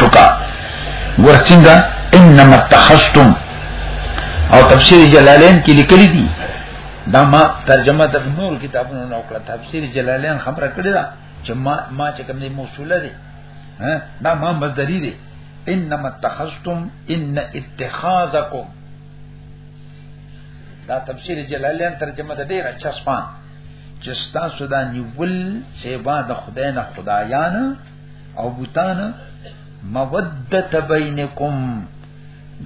چکا ګور څنګه انما اتخذتم او تفسیر جلالین کې لیکل دي دا ما ترجمه د نور کتابونو نو کړه تفسیر جلالین خبره کړې ده چې ما ما چې کوم دی موصوله دي ها دا ما مصدری دي انما اتخذتم ان اتخاذکم دا تفسیر جلالین ترجمه ده ډیره چسپان چې تاسو دا نیول سیوا د خدای نه خدایان او بوتان مودت بینکم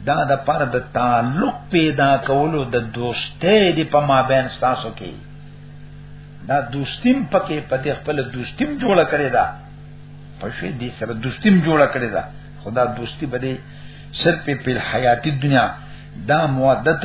دا د پر د تعلق پیدا کولو د دوستۍ دی په مابین تاسو کې دا دوستیم پکې پته خپل دوستیم جوړه کړی دا پښې دې سره دوستیم جوړه کړی دا خدا دوستی بده صرف په حیاتی دنیا دا مودت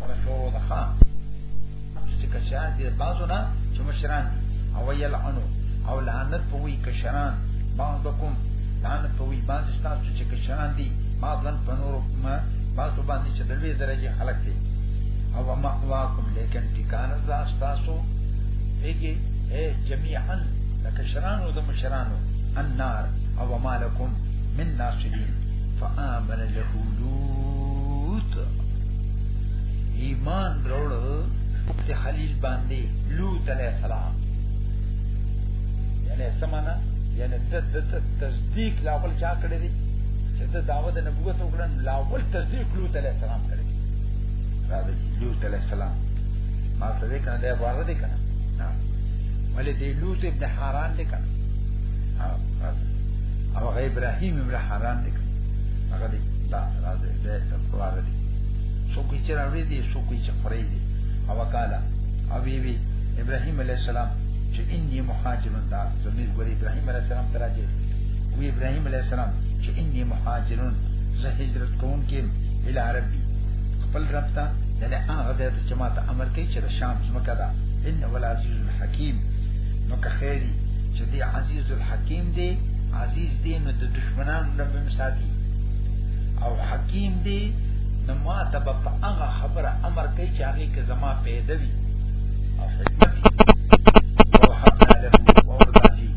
ولا شروع ده ها چې کشان دي بازو نه چې مشران دي او یلعنو او لعنت په وی کشران بعضکم لعنت په وی باز تاسو چې کشران دي بعضن په نور ما بازو باندې چې دلوي درجه خلق دي او ما واکم لیکن ټکان زاس تاسو ایږي اے جميعا لکشرانو د مشرانو النار او ما لكم من ناصرين فآمن له لوط ایمان روړ ته خلیل باندې لوط علیہ السلام یعنی سمانا یعنی د تصدیق لاول چا کړی دی چې د دعوت نبوت وکړن لاول تصدیق لوط علیہ السلام کړی دی راځي لوط علیہ السلام ما ته دې کنه د بار دې کنه نه ولې دې لوط ابن حران دې کنه ها راځي او هغه ابراهيم ابن حران دې کنه هغه دې دا راځي ولاده دي څوک چې راوړي دي څوک چې خوري دي او وکاله او بي بي ابراهيم عليه السلام چې اني مهاجر دا زمير ګوري ابراهيم عليه السلام تراجي وی ابراهيم عليه السلام چې اني مهاجر زه هجرت کوم کې اله ربي خپل رب ته یعنی هغه ځای ته چې ما ته امر کوي چې د شام ځمکه ده ان ولا عزیز الحکیم نو که خیری چې دی عزیز الحکیم دی عزیز دی نو د دشمنانو نه به مساتي او حکیم دی نو ما ته به په هغه خبره امر کوي چې هغه کې زما پیدا وي او حکمت او حق له او راځي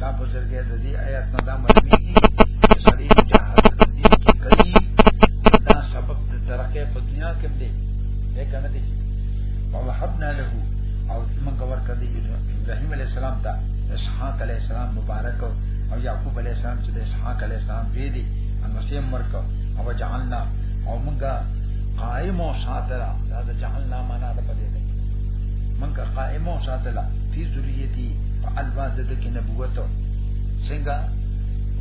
دا بزرګي د دې آیات نه دا معنی دي چې سړی مجاهد د دې کې کوي دا سبب د ترقه په دنیا کې دی دا کنه دي او حبنا له او موږ ورکړه دي ابراهيم عليه السلام ته اسحاق عليه السلام مبارک او يعقوب عليه السلام چې د اسحاق عليه السلام وی دي ان وسیم ورکو او جعلنا او مونږه قائم او ساتلا دا د جعلنا معنا ده پدې ده مونږه قائم او ساتلا فی ذریتی فالوا د دې کې نبوت څنګه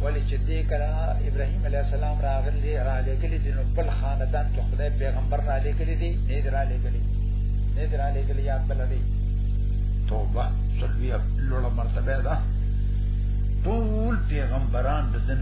ولی چې دې کړه ابراهیم علی السلام راغلی را لګلی دي نو بل خاندان کې خدای پیغمبر را لګلی دي نه درا لګلی نه درا لګلی یاد بل دی توبه سلویه لوړه مرتبه ده ټول پیغمبران د دین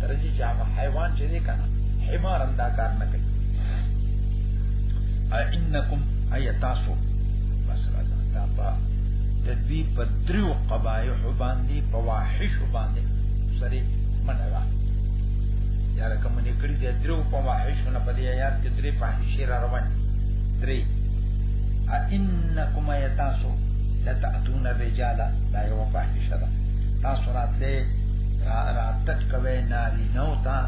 ترځي چې هغه حیوان چې دی کنه حمار هم دا کار نه کوي انکم ایتاسو بس راځه دا په تدبی په دریو قبایح باندې په واحش باندې سره منلا یا لکه مونږ کړی د دریو په واحش نه په دې آیات کې درې فاحشه را روان درې انکم ایتاسو لتاتون الرجال دا یو فاحشه ده تاسو راتله را را تک کوي ناری نو تا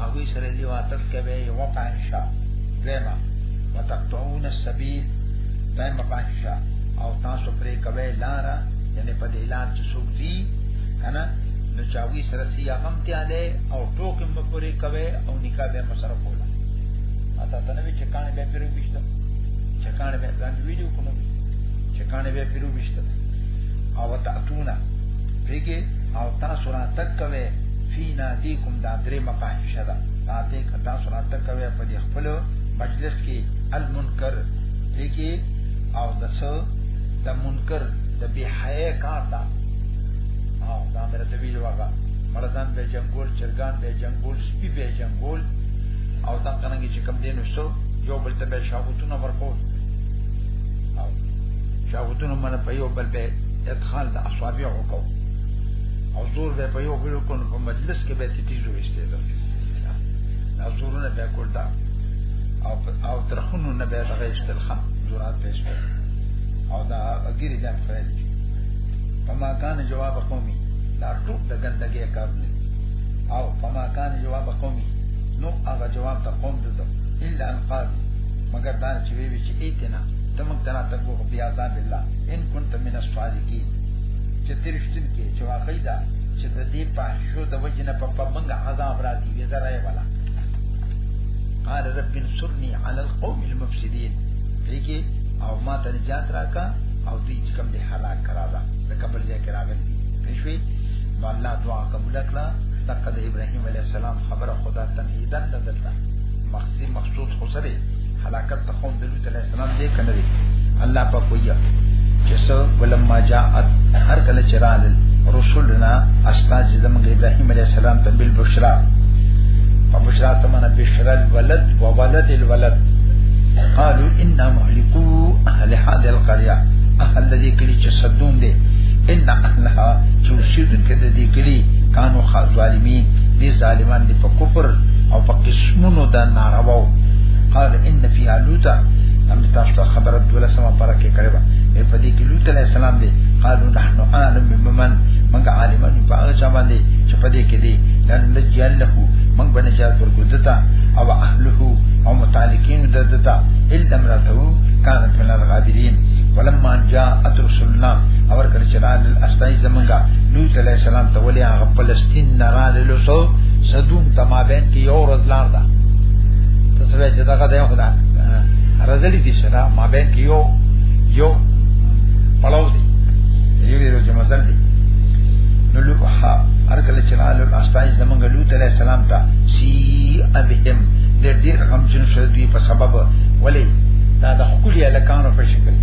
هغه سره دی واتک کوي یو پانشا دیمه وتقطعون السبيل دیمه پانشا او تاسو پرې کوي لارا یعنی په دې لار چې څوک دی کنه نو چاوي سره سیا هم تیاله او ټوکې مې پرې کوي او نکاح به مسره کوله اته تنوي چې کانه به پیرو بشته چې کانه به ځان ویډیو کوم چې کانه به پیرو بشته او تاتونا پیګه او تاسو را تک کوي فینا دی کوم دا درې مفاحشه ده پاتې کتا سره تک کوي په دې خپل مجلس کې المنکر پیګه او دسو د منکر د بی حیا کار ده او دا مرته ویل وګه مردان به جنگول چرګان به جنگول سپی به جنگول او دا څنګه چې کم دینو شو یو بل ته به شاوتونه ورکول او شاوتونه من په یو بل به ادخال د اصابع وکاو او زور به په یو بل کو په مجلس کې به تیتی جوړ شته دا دا زورونه به کول دا او او ترخونو نه به دغه اشتل خان زورات پیش کړ او دا اګیری جات فرید فما کان جواب قومي دا ټوب د ګندګي کار نه او فما کان جواب قومي نو هغه جواب ته قوم دته الا ان قال مگر دا چې وی چې ایتنا تمک تنا تکو بیا ذات الله ان كنت من الصادقين چې ترشتن کې چې واقعي دا چې د دې پاحشو د وجه نه په پمنګ عذاب راځي وي زراي ولا قال رب انصرني على القوم المفسدين دیږي او ما ته نجات راکا او دې چې کوم دې هلاک کرا دا د قبر ځای کې راغلي پښوی نو الله دعا قبول کړه دغه د ابراهيم عليه السلام خبره خدا تنهیدن دلته مقصد مقصود خو سره هلاکت ته خوند کله سلام دې کنه دې الله په کویا چې سو ولما جاءت هر کله چرال رسولنا استاد زمګ ابراهيم عليه السلام ته بل بشرا په بشرا ته منه بشرا الولد وولد الولد قالوا انا مهلكو اهل هذه القريه اهل الذي کلی چې صدون دي ان اهلها چې شیدون کې د دې کلی کانو ظالمین دي ظالمان دي په کفر او په قسمونو د نارواو قال ان فی لوطا هم تاسو ته خبره دولسمه پره کې کړې و په دې کې لوط علیہ السلام دی قالو نحن عالم بمن من عالمان په هغه چا باندې چې په دې کې دی لن نجعل له من بنجات ورکو دتا او اهله او متعلقین دتا الا امراته كانت من الغابرين ولما جاءت رسلنا اور کړه چې رال الاستای زمنګا لوط علیہ السلام ته ولیا غ فلسطین نه رال لوسو صدوم تمابین کې یو ورځ لار ده تاسو به چې دا غته یو خدای رزلی دي سره ما به کیو یو پړاو دي یو یو چې مزل دي نو لو ها هر کله چې لاله استای زمونږ لوط علی السلام ته سی ابهم د دې رقم چې شو دوی په سبب ولی دا د حقوق الکانو په شکل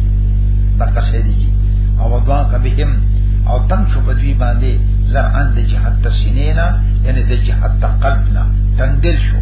دا قصې دي او ودوا کبهم او تنگ شو بدوی باندې زرعن د جهت تسینینا یعنی د جهت قلبنا تندل شو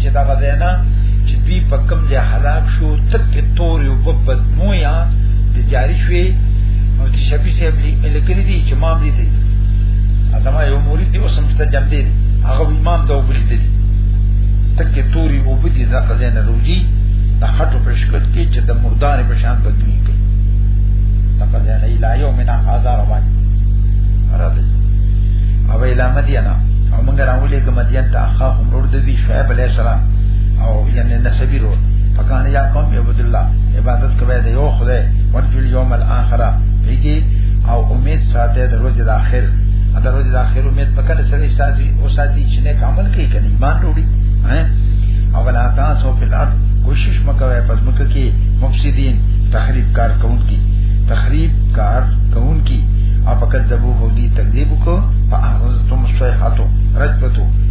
چې دا غزینا چې دوی په کم ځای هلاک شو تک تور یو په بدمو یا د جاری شوی او چې شپې سي لیکلي دي چې مام دي دي ازما یو مرید دی اوسم ته جام دي هغه امام دا وګړي دي تک تور یو په دې دا غزینا روجي د خټو پر شکل کې چې د مردار په شان بدوي کوي دا غزینا الایو منا هزار باندې راځي او الامدینا او موږ راولې کوم دي ته اخا رور د دې شعیب علی السلام او یعنی نسبی رور فکان یا قوم عبد الله عبادت کوي د یو خدای ورجل یوم الاخره پیږي او امید ساته د ورځې د اخر د ورځې د اخر امید په کله سره ساتي او ساتي چې نه عمل کوي کني ایمان وروړي او ولا تاسو په لار کوشش مکوي پس مکه کې مفسدين تخریب کار کون کی تخریب کار کون کی او پکې دبو هو دي تکذیب کو فاحزتم صیحتو رجبتو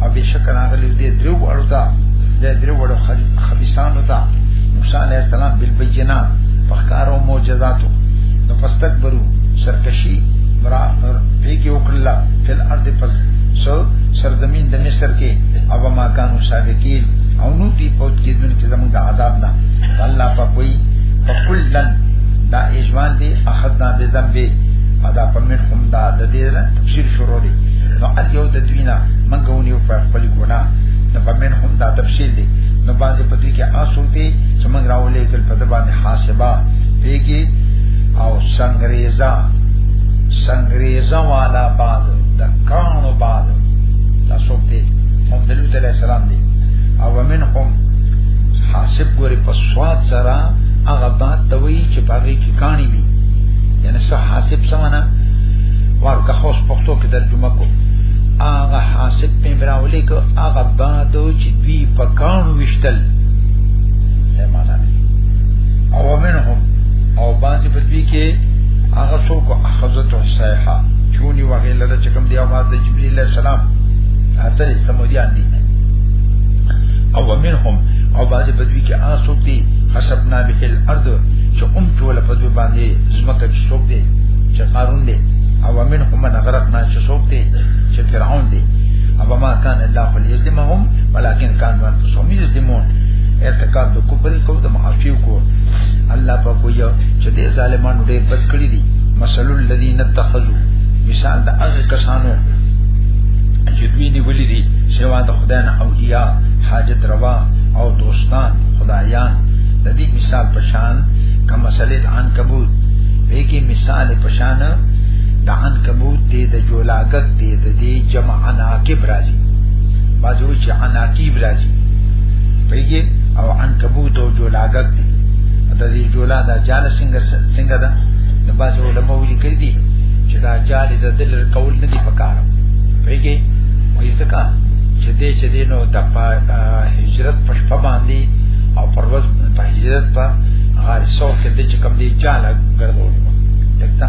او بشک راغلی دې درو وړو ته دې درو وړو خبيسانو ته موسی عليه السلام بالبينا فخارو معجزاتو نو فاستكبرو سرکشي مرا پیګي وکړه فل ارض پس سو سرزمین د مصر کې او ما کانو سابقین او نو دی پوت کې دن کې زموږ د عذاب نه الله په کوئی فکلن دا ایجوان دی اخذنا بذنبه ادا پمن هم دا د دې تفسیر شروع دی نو الیو د بنا منګ ونیو په خپل ګنا نو په من هم دا تفصیل دی نو بازه په دې کې آسو دی چې موږ راولې کل په باندې حاسبه پیګي او سنگریزا سنگریزا والا باد د کانو باد تاسو ته هم دلو تعالی السلام دی او من هم حاسب ګوري په سواد سره هغه باد دوی چې باغې کې کانی وي یعنی صح حاسب سمانا ورکه خوش پختو کې ترجمه کو هغه حاسب په براولې کو هغه بادو چې دوی په کان وشتل معنا او منهم او باندې په دوی کې هغه څوک اخذت الصيحه چونی وغیله د چکم دی اواز د جبرئیل علیہ السلام اثر سمودیان دي او منهم او باندې په دوی کې هغه څوک دي خسبنا به الارض چې هم ټول په دوی باندې زمکه څوک دي چې قارون دي او منهم غرقنا چې څوک دی چې فرعون دی اما ما كان الله ليظلمهم ولكن كانوا انفسهم يظلمون ارتکاب د کفر کو د معافیو کو الله په کویا چې د ظالمانو ډېر بد کړی دي مثل الذين اتخذوا مثال د هغه کسانو چې دوی نیولې دي سوا د خدای نه اولیاء حاجت روا او دوستان خدایان د دې مثال پشان کما سلیت عن کبوت به کې مثال پشان د عنکبوت دی د جولاګت دی د دې جمع عناکب راځي بعض وی چې عناکیب راځي پیږي او عنکبوت او جولاګت دی د دې جولا دا جال څنګه څنګه ده د بعض علماء وی کړی دي چې دا جال د دل کول نه دی پکار پیږي وایي ځکه چې دې چې دینو د هجرت په شپه باندې او پرواز په هجرت په غار سو کې د چې کوم دی جال ګرځول دکته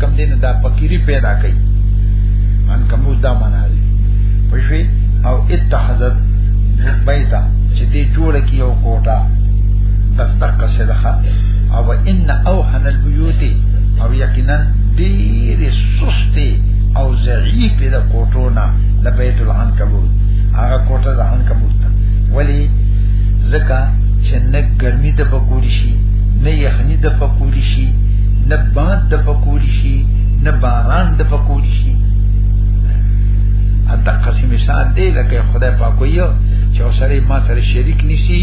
کم دین دا فقيري پیدا کوي ان کوم دا معنا دی پښوی او اتحذت بیتا چې دې جوړ کی یو کوټه بس تک څه ده او ان اوهن البيوت او یقینا ډېر سستي او ضعیف د کوټونه لبیت العنکبوت هغه کوټه د عنکبوت ولی زکه چې نه ګرمي د پکوړي شي نه یخني د پکوړي شي نه باد د پکول شي نه باران د پکول شي اته قسم مثال دی لکه خدای پاک ویو چې اوسره ما سره شریک نشي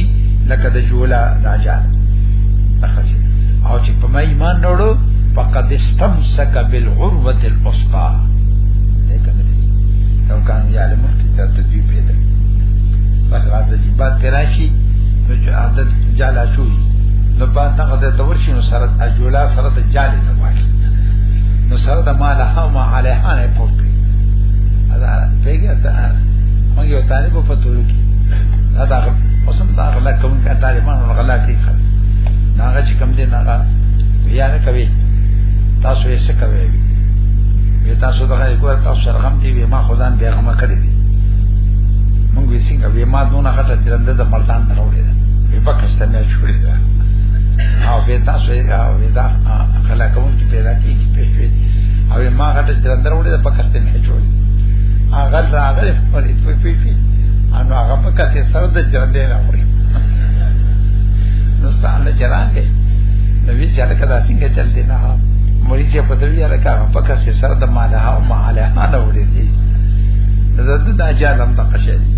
لکه د جولا داجال تخسي او چې په ما ایمان وروړو فقد استمسك بالعروه الوثقا لو كان يعلم كتاب تدوی پیدا بس راځي بعد کراشي نو چې عادت جالا شوی نو بعد هغه د تور شنو سره اجولا سره د جالي نه وایي نو سره د مال ها ما علیها نه پورته دا پیګه دا مونږ یو طالب په تورو کې دا دا اوسم دا غلا کوم کا طالبان غلا کوي ناغه چې کوم دي ناغه بیا نه کوي تاسو یې څه کوي وی تاسو دغه یو تاسو شرغم دی وی ما خدان بیا غما کړی دی مونږ یې څنګه وی ما دونه غټه ترنده د ملتان نه راوړی دی وی پاکستان نه جوړی دی او به تاسو او دا خلاقون کې پیدا کیږي په شوي او ما غټه درندر وړي د پاکستان نه جوړي هغه راغلی په دې په پیپي انو هغه په کته سره د جرندې نه وړي نو ستانه جرانګه نو وی چې لکه دا څنګه چل دی نه مریض یې په دوی لکه هغه په کته سره د ماله او ماله نه وړي دي دا د دا جالم د قشه دي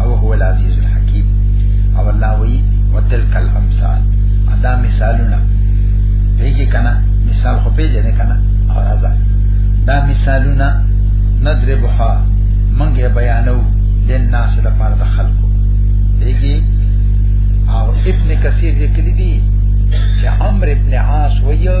او هو العزیز الحکیم او الله وی وتلک الامثال ادا مثالونه دیږي کنه مثال خو پیژنې کنه او راځه دا مثالونه ندربها منګه بیانو لناس لپاره د خلکو دیږي او ابن کثیر لیکلی دی چې عمرو ابن عاص ویو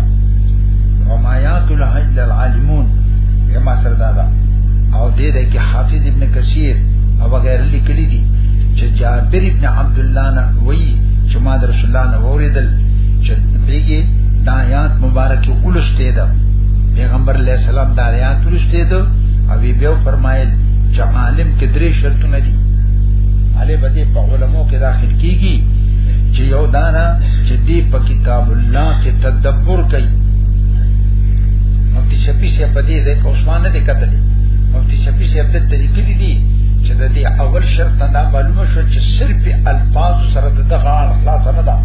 وما يعقل الا العالمون کما سره دا دا او دې دې کې حافظ ابن کثیر او غیر لیکلي دي چې جابر ابن عبد الله نه وایي چې ما در رسول الله نه اوریدل چې دېږي دا آیات مبارک ولشته ده پیغمبر علیہ السلام دا آیات ولشته ده او بیا فرمایل چې عالم کې درې شرطونه دي علي بده په علماء کې داخل کیږي چې یو دانا چې دی پکې کتاب الله کې تدبر کوي مفتی شفیع صاحب په دې ځای کې عثمان نه کتل مفتی شفیع صاحب د طریقې دي چې د دې اول شرط نه معلومه شو چې صرف الفاظ سره د دغه اخلاص نه ده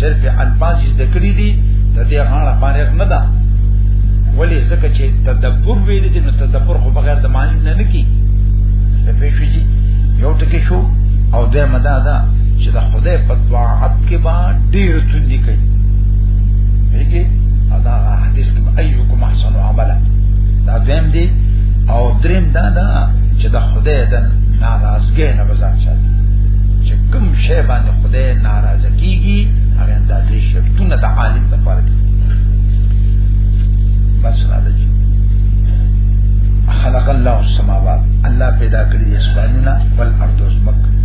صرف الفاظ د کړی دي د دې غاړه باندې نه ده ولی ځکه چې تدبر ویل دي نو تدبر خو بغیر د معنی نه نه کی په پېښې یو ټکی شو او د مدا ده چې د خدای په طاعت کې با ډیر توندي کوي هیګي دا حدیث کې ايوکم احسن عملا دا دیم دی او دریم دا دا چې د خدای د ناراضګۍ نه بزان شي چې کوم شی باندې خدای ناراض کیږي هغه د دې شرطونه د عالم د فرق بس را ده خلق الله السماوات الله پیدا کړی اسمانونه والارض والسماء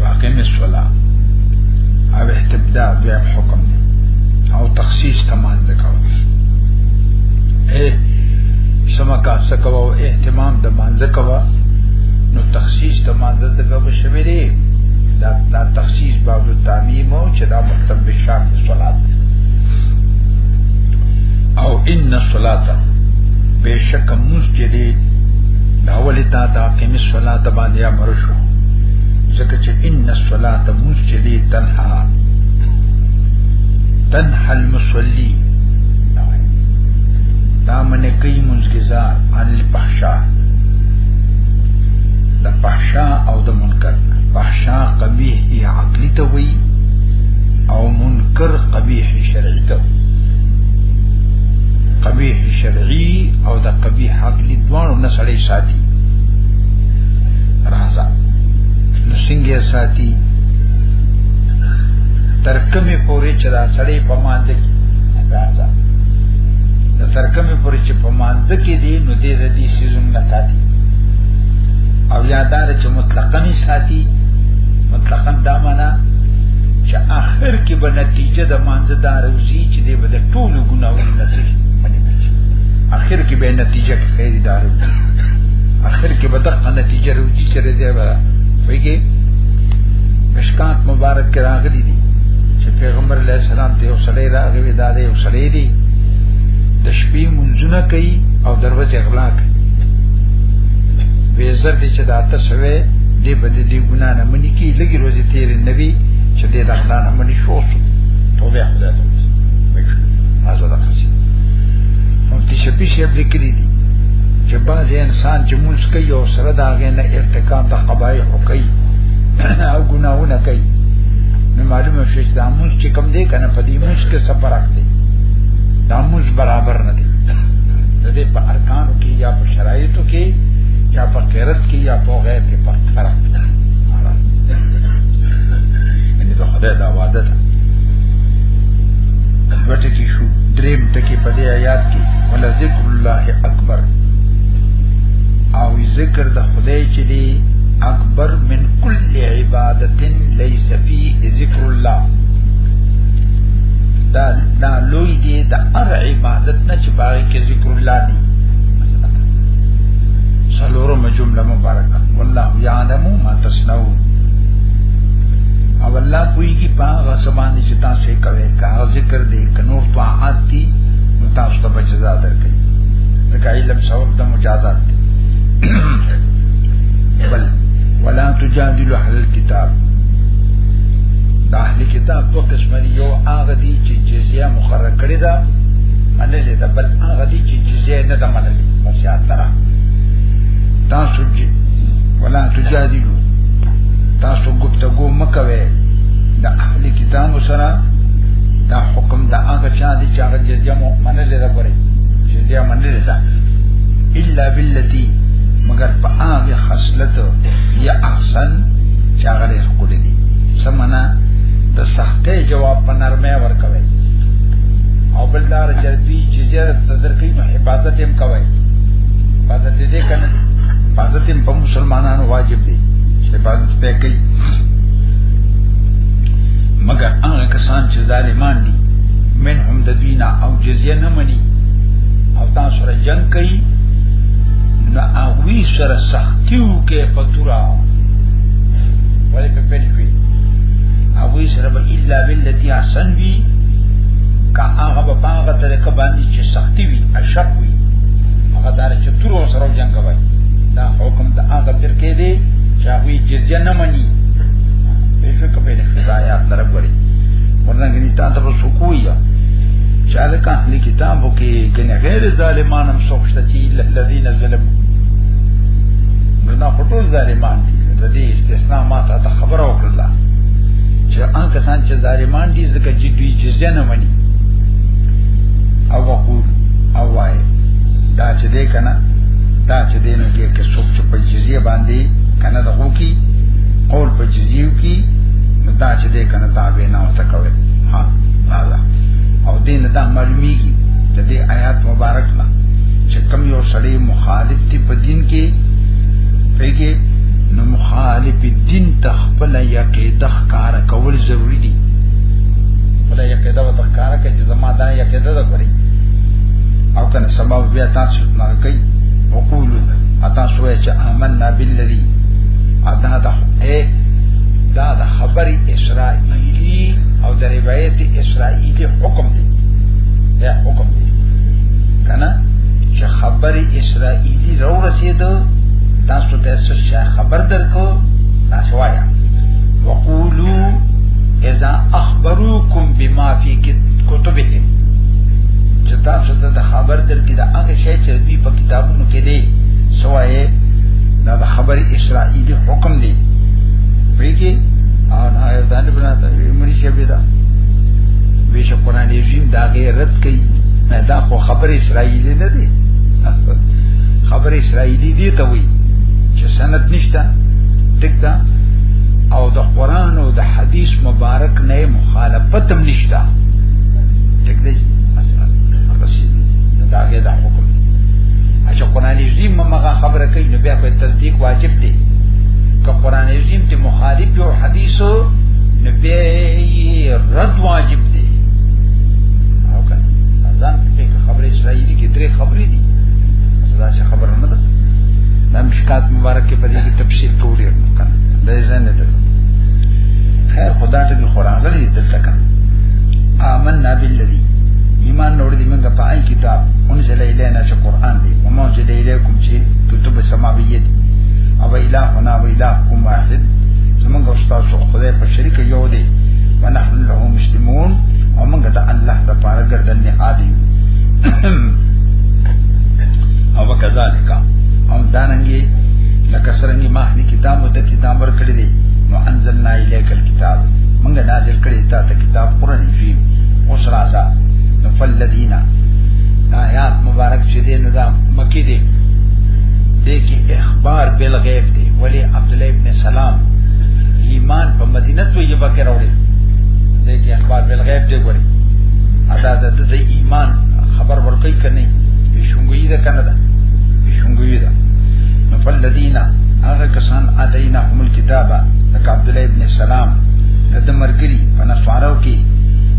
واقیم الصلاة او استبداء بیا حکم دی او تخصیص تمان ذکاو اے سما کا سکوا او اهتمام د مانزه کوا نو تخصیص د مانزه ذکا به شوی دی دا دا تخصیص باب التعمیم او چې دا مکتب بشار د صلات او ان الصلاه بشک مسجدی داولی تا دا قیمت صلات باندې امر شو ځکه چې ان الصلاه مسجد تنها تنها المصلي دا من کوي منځګزار ان الفحشاء د فحشاء او د منکر فحشاء قبیح ای عقلی ته وی او منکر قبیح شرعی ته قبیح شرعی او د قبیح عقلی دوانو نه سړی ساتي راځه نو څنګه ساتي تر کومه پورې چې دا سړی په مانځ کې راځه نو تر کومه پورې چې په مانځ کې دی نو دې د دې سيزون نه ساتي او یادار چې مطلقاً نه ساتي مطلقاً دا معنا چې آخر کې به نتیجه د مانځ دار وزي چې دې به د ټولو ګناوونو نتیجه باندې آخر کې به نتیجه کې خیر دار وزي اخر کې به دغه نتیجه روزي چې دی به ویږي مشکات مبارک کې راغلي دي چې پیغمبر علیه السلام ته یو سړی راغی دا دی یو سړی دی د شپې منځونه کوي او دروازه غلا کوي ویزر دې چې دا تاسو وې دې بده دې ګنا نه منی کی لګي روزي تیر نبی چې دې دا غلا نه منی شو توبه خدای ته وکړه هغه دا خسي هم چې شپې شپ دې کړی دي چې بعض انسان چې موږ کوي او سره دا غي نه ارتکاب د قبایح کوي او ګناهونه کوي نو معلومه شي چې دا موږ چې کم دی کنه په دې موږ کې سفر راکړي دا موږ برابر نه دی د دې په ارکانو کې یا په شرایطو کې یا په قرت کې یا په غیر کې په فرق دی یعنی دا خدای دا وعده ده دوټه کې شو دریم ټکی په دې آیات کې ولذکر الله اکبر او ذکر د خدای چې دی اکبر من کل عبادت ليس فيه ذکر الله دا دا لوی دی د هر عبادت نه چې باغی کې ذکر الله دی سلورم جمله مبارکه والله يعلم ما تصنعون او الله کوئی کی پاغه سبانه چې تاسو یې کوي کا ذکر دې کنور طاعات دي تاسو ته سزا درکړي ځکه علم سبب د مجازات دی بل ولا تجادلوا اهل الكتاب دا اهل کتاب په قسم دی یو هغه دی چې جزیه مقرره کړی دا منل دا بل هغه دی چې جزیه نه دا منل بس یا ترا تاسو ولا تجادلوا تاسو گفتگو مکوي د اهل کتاب سره دا حکم دا هغه چا دی چې هغه جزیه منل دا غوري چې بیا منل دا الا بالتي مگر په هغه خصلت یا احسن چې هغه ډېر ښکلي دي سمنا د سختې جواب په نرمه ورکوي او بل دار چې دوی چې زیات صدر کوي نو حفاظت هم کوي حفاظت دې کنه حفاظت هم په مسلمانانو واجب دي چې حفاظت پې کوي مگر هغه کسان چې ظالمان دي من هم د دینا او جزیه نه مني او تاسو سره جنگ کوي نو هغه سره سختیو کې پتورا ولې په پیل کې هغه سره به الا بالتي احسن وی کا هغه په هغه طریقه باندې چې سختی وي اشق وي هغه دار چې تور سره جنگ کوي دا حکم د هغه تر کې دی چې هغه جزیه نه مني په فکر په دې ځای اپ طرف وري ورنګ نشته ته په سکویا چاله کا اهل کتابو کې کنه غیر ظالمان هم سوچته چې الذين ظلم نو نه خطو ظالمان دي د دې استثناء ما ته خبره وکړه چې ان کسان چې ظالمان دي ځکه چې دوی جزیه نه مني او وقول او وای دا چې دې کنه دا چې دې نه کې کې څوک چې په جزیه باندې کنه دغو کی قول په جزیو کی نو دا چې دې کنه دا وینا او تکوي ها دا او دین دا معلومیږي د دې آیات مبارک نه چې کم یو سړی مخالف دی په دین کې پیګه نو مخالف دین تخپل یقیده ښکار کول ضروری دي خپل یقیده و تخکار کوي چې زما دا یقیده ده کړی او کنه سبب بیا تاسو نه کوي وقول اتا سوې چې آمنا بالذي ادا ده اے دا ده خبر اسرائیلی او د روایت اسرائیلی حکم دی دا حکم دی کنه چې خبر اسرائیلی راو رسید تاسو ته څه خبر درکو تاسو وایا وقولو اذا اخبروکم بما فی کتبهم چې تاسو ته د خبر درکې دا هغه شی چې دوی په کتابونو کې دی سوایې دا د خبر اسرائیلی حکم دی پیږي او نه یو ځان په ناته مړي شي به دا به چې قران رژیم دا غیرت کوي نه دا خو خبر اسرائیلی نه دی خبر اسرائیلی دی ته وی چې سند نشته دکتا او د قران او د حدیث مبارک نه مخالفت هم نشته دکته اصلا هغه شي دا غیر د حکم چې قران رژیم مغه خبره کوي نو بیا په تصدیق واجب دی که قران عظیم ته مخالف یو حدیث نو به رد واجب دی او که ځان په خبره اسرائیلی کې درې خبرې دي دا څه خبره نه ده د مشکات مبارک په دې کې تفصیل کولی کنه د ځان نه ده خیر خدا ته دی قران غلي دلته کنه آمنا بالذي ایمان نور دی موږ په آی کتاب انزل الینا چې قران دی ومو چې دی الیکم چې کتب سماویه دي او الهنا و الهکم واحد زمونږ او تاسو خدای په شریک یو دی ونحن له مسلمون او موږ د الله د پاره ګردن نه عادي او وکذالک او داننګي لکه سرنګي ما دې کتاب او ته کتاب ور کړی دی نو انزلنا الیک الكتاب موږ نازل کړی تا ته کتاب قران فی اوس راځه نو فلذینا آیات مبارک چې دین دا مکی دی دې کې اخبار بل غیب دی ولی عبد الله ابن سلام ایمان په مدینه ته یې بکر اوري دې کې اخبار بل غیب دی ولی ادا د د ایمان خبر ورکړي کني شونګوي ده کنه ده شونګوي ده نو فلذین هغه کسان اتینا هم الكتابه لک عبد الله ابن سلام د مرګري په نسوارو کې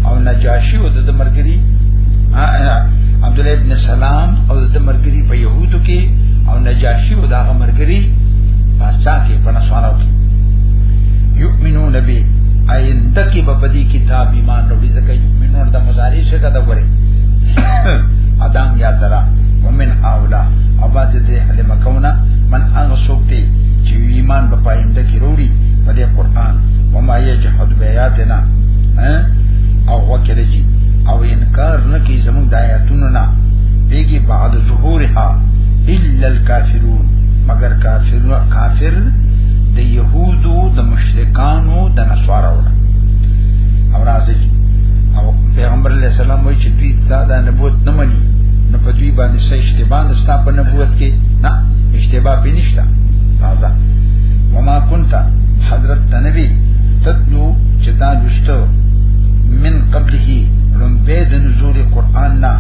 او نجاشی او د مرګري عبد الله ابن سلام او د مرګري په يهود کې او نجاشي او داغه مرګري پاسچا کې په نسوارو کې یؤمنون به آینده کې په بدی کتاب ایمان وروړي ځکه یؤمنون د مضارع څخه دا وره ادم یا درا ومن اولا اباز دې هله مکونه من هغه سوکتي چې ایمان په پاینده کې وروړي په دې قران وما یجحد بیاتنا او وکړي او انکار نکي زموږ د آیاتونو نه بیگی بعد ظهورها الا الكافرون مگر کافر کافر د يهودو د مشرکانو د نصارو او راځي او پیغمبر علیہ السلام وایي چې دوی دا د نبوت نه مني نو په دوی باندې څه اشتباه ده ستا په نبوت کې نه اشتباه پې نشته راځه وما كنت حضرت نبی تتلو چتا لستو من قبله لنبید نزول قرآن نا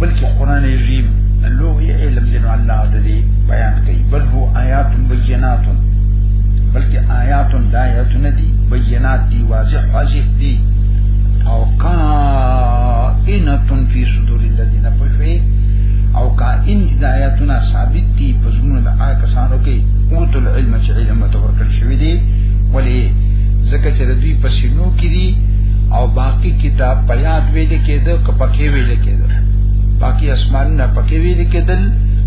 بلکې قران عظیم لوغ یې علم دی نو الله د دې بیان کوي بل هو آیات بینات بلکې آیات د آیاتونه دي بینات دي واضح واضح دي او کائنتون فی صدور الذین پښوی او کائن دي د آیاتونه ثابت دي په زمونه د هغه کسانو کې اوت العلم چې علم ته ورکړ شوی دی ولی ځکه چې دوی په سینو کې دي او باقی کتاب په یاد ویل کېده پکې ویل کېدل باقی اسمانونه پکې ویل کېدل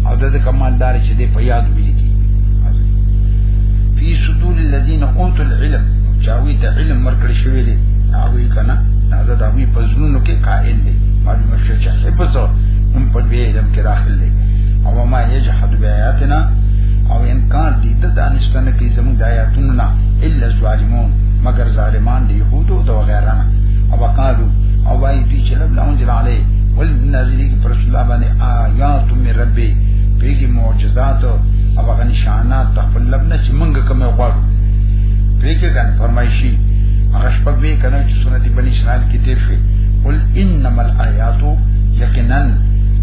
او د کمالدار چې دی په یاد ویل کی فی صدور الذین اوتوا العلم چاوی ته علم ورکړی شوی دی هغه کنا دا د هغه په زمونو کې قائل دی معلومه شو چې حفظ هم په دې علم کې داخل دی او ما یجحد بیااتنا او انکار دي د دانشتنه کې زموږ د آیاتونو نه الا ظالمون مگر ظالمان دي يهودو او غیرانه او وقالو او وای دی چې لولا انزل علی ول نازلی پر رسول الله باندې آیات من ربی پیږي معجزات او هغه نشانات خپل لبنه چې مونږ کوم غواړو پیږي ګان فرمایشي هغه شپږ به کنه چې سنت بنی اسرائیل کې تیر شي قل انما الایات یقینا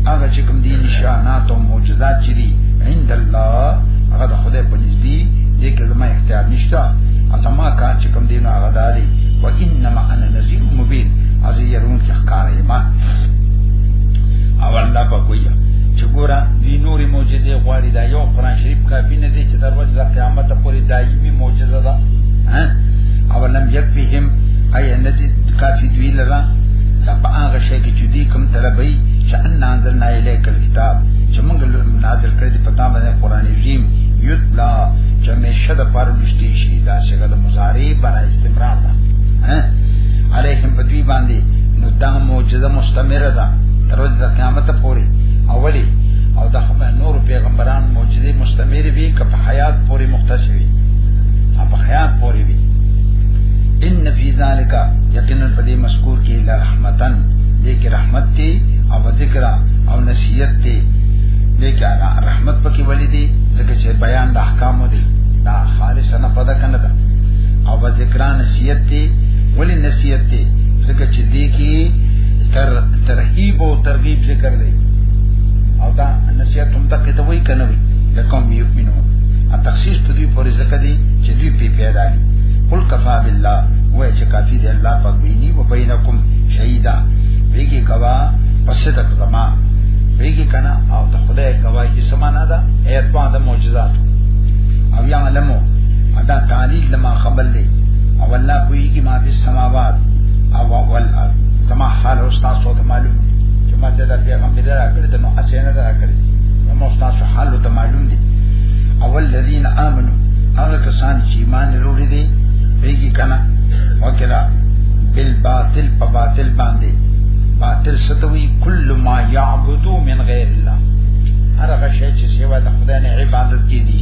هغه چې کوم دي نشانات او معجزات چې دي عند الله هغه د خدای په نزدې دې کې زما اختیار نشته اسما کار چې کوم دي نو هغه دالي و انما انا نذیر مبین از يرون کې ښکارې ما او الله په کوی چې ګوره دی نورې معجزې غواړي دا یو قران شریف کافی نه دی چې د ورځې د قیامت پورې دایمي معجزه ده او لم یکفیهم اي نه دي کافی دوی لرا دا په هغه شی کې چې دی کوم طلبي چې ان نازل نه الیک کتاب چې موږ نازل کړی دی پتا باندې قران عظیم یتلا چې مشه د پاره لشتي شي دا څنګه د مضارع بنا استمرار ده علیهم په دوی باندې نو دا معجزه مستمره ده تر ورځې د قیامت پورې اولی او د نور پیغمبران معجزې مستمر وي که په حیات پورې مختص وي په حیات پورې وي ان فی ذالک یقینا په دې مذکور کې لا رحمتن دې کې رحمت دی او ذکر او نصیحت دی دې کې رحمت پکې ولې دی ځکه چې بیان د احکام دی دا خالص نه پد کنه ده او په ذکر نصیحت دی ولی نصیحت دی ځکه چې دی کې تر ترهیب او ترغیب ذکر دی او دا نصیحت هم تکي ته وای کنه وي د قوم یو مينو ا تخصیص په دې پورې ځکه دی چې دوی په پیدا دي قل کفا بالله وای چې کافی دی الله پاک ویني و بینکم شهیدا ویګي کوا پس تک زما ویګي کنه او ته خدای کوا چې سمانه ده ایت په معجزات او یا علمو دا تعلیل لما خبر دی او الله کوي کی ما فی السماوات او والارض سما حال او استاد صوت معلوم چې ما ته دا پیغام دی راکړی ته نو اسینه دا راکړی نو مو استاد حال ته معلوم دی او الذین آمنو هغه کسان چې ایمان لري دي بیگی کنا وکلا بالباطل په باطل باندې باطل ستوي کل ما يعبدو من غیر الله هر هغه شی چې سیوا د خدای نه عبادت کیږي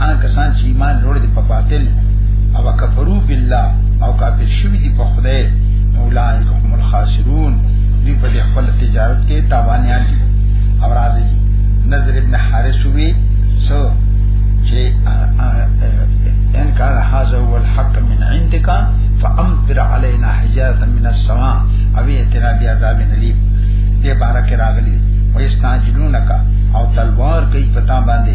هغه کسان چې ایمان جوړ دي په باطل او کفرو بالله او کافر شوی دي په خدای اولئک هم الخاسرون دی په خپل تجارت کې تاوانیان دي او راځي نظر ابن حارث وی سو چې ان کان هاذا هو الحق من عندك فامطر علينا حجاره من السماء او اتنا بعذاب الیم دې بارکه راغلي ويستاجلونک او تلوار کوي پتا باندې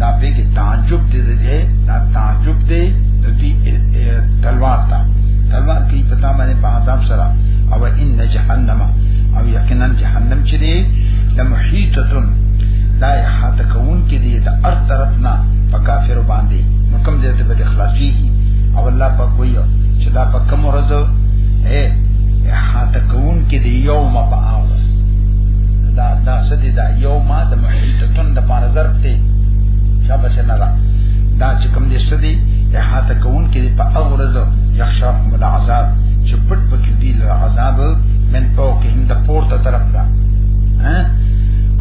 دا به کې تعجب دې دې دا تعجب دې د دې تلوار ته تلوار کې پتا باندې په عذاب سره او ان جهنم او یقینا جهنم چې دې د محیطتن دا احاطه کون کې دې د هر طرف نه په کافر باندې نو کوم ځای ته به خلاصي او الله په کوی چې دا په کوم ورځ اے احاطه کون کې دې یوم په دا دا سدي دا یوم د محیط تون د پاره ظرف دی شابه سره دا دا چې کوم دې سدي احاطه کون کې په اورز یخشاهم العذاب چې پټ پټ دی له عذاب من فوقهم د پورته طرف نه